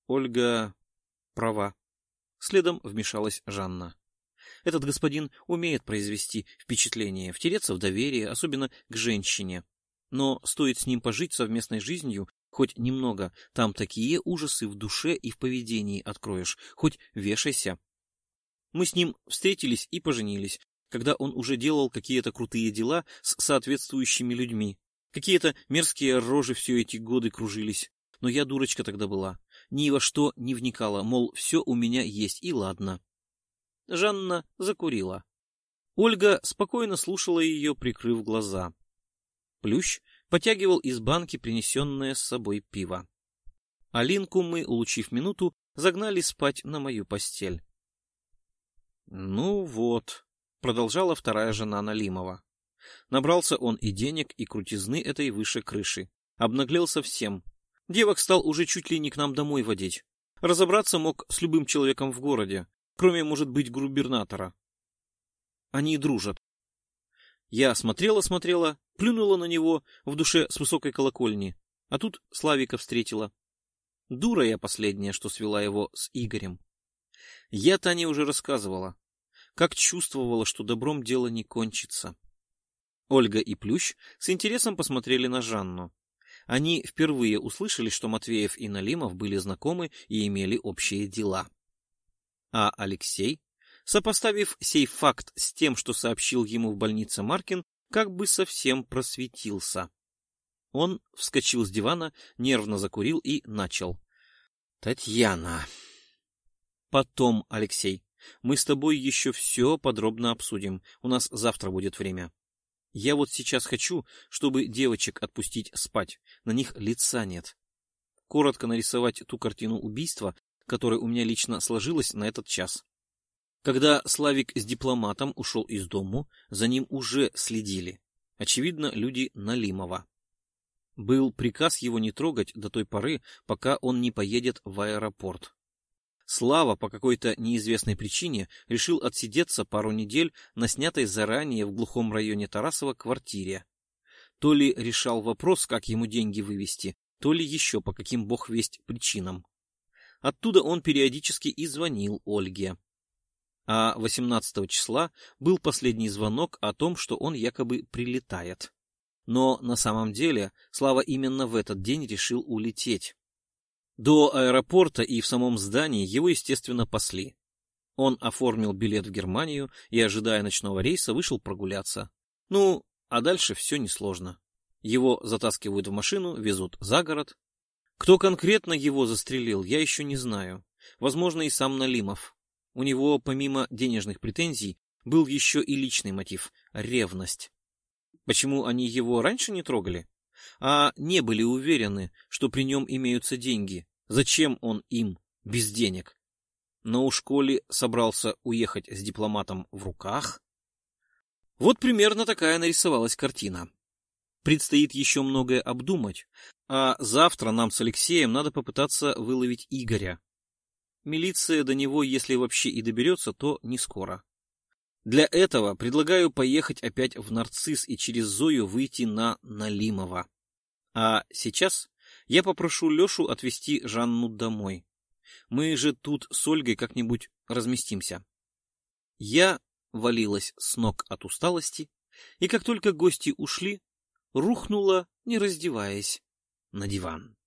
Ольга права. Следом вмешалась Жанна. Этот господин умеет произвести впечатление, втереться в доверие, особенно к женщине. Но стоит с ним пожить совместной жизнью, хоть немного, там такие ужасы в душе и в поведении откроешь, хоть вешайся. Мы с ним встретились и поженились, когда он уже делал какие-то крутые дела с соответствующими людьми. Какие-то мерзкие рожи все эти годы кружились. Но я дурочка тогда была ни во что не вникала, мол, все у меня есть, и ладно. Жанна закурила. Ольга спокойно слушала ее, прикрыв глаза. Плющ потягивал из банки принесенное с собой пиво. Алинку мы, улучив минуту, загнали спать на мою постель. — Ну вот, — продолжала вторая жена Налимова. Набрался он и денег, и крутизны этой выше крыши. Обнаглел совсем, Девок стал уже чуть ли не к нам домой водить. Разобраться мог с любым человеком в городе, кроме, может быть, губернатора. Они дружат. Я смотрела-смотрела, плюнула на него в душе с высокой колокольни, а тут Славика встретила. Дура я последняя, что свела его с Игорем. Я Тане уже рассказывала, как чувствовала, что добром дело не кончится. Ольга и Плющ с интересом посмотрели на Жанну. Они впервые услышали, что Матвеев и Налимов были знакомы и имели общие дела. А Алексей, сопоставив сей факт с тем, что сообщил ему в больнице Маркин, как бы совсем просветился. Он вскочил с дивана, нервно закурил и начал. — Татьяна. — Потом, Алексей, мы с тобой еще все подробно обсудим. У нас завтра будет время. Я вот сейчас хочу, чтобы девочек отпустить спать. На них лица нет. Коротко нарисовать ту картину убийства, которая у меня лично сложилась на этот час. Когда Славик с дипломатом ушел из дому, за ним уже следили. Очевидно, люди Налимова. Был приказ его не трогать до той поры, пока он не поедет в аэропорт. Слава по какой-то неизвестной причине решил отсидеться пару недель на снятой заранее в глухом районе Тарасова квартире. То ли решал вопрос, как ему деньги вывести, то ли еще по каким бог весть причинам. Оттуда он периодически и звонил Ольге. А 18 числа был последний звонок о том, что он якобы прилетает. Но на самом деле Слава именно в этот день решил улететь. До аэропорта и в самом здании его, естественно, пасли. Он оформил билет в Германию и, ожидая ночного рейса, вышел прогуляться. Ну, а дальше все несложно. Его затаскивают в машину, везут за город. Кто конкретно его застрелил, я еще не знаю. Возможно, и сам Налимов. У него, помимо денежных претензий, был еще и личный мотив — ревность. Почему они его раньше не трогали? А не были уверены, что при нем имеются деньги. Зачем он им без денег? Но у школе собрался уехать с дипломатом в руках. Вот примерно такая нарисовалась картина. Предстоит еще многое обдумать, а завтра нам с Алексеем надо попытаться выловить Игоря. Милиция до него, если вообще и доберется, то не скоро. Для этого предлагаю поехать опять в Нарцисс и через Зою выйти на Налимова. А сейчас я попрошу Лешу отвезти Жанну домой. Мы же тут с Ольгой как-нибудь разместимся. Я валилась с ног от усталости, и как только гости ушли, рухнула, не раздеваясь, на диван.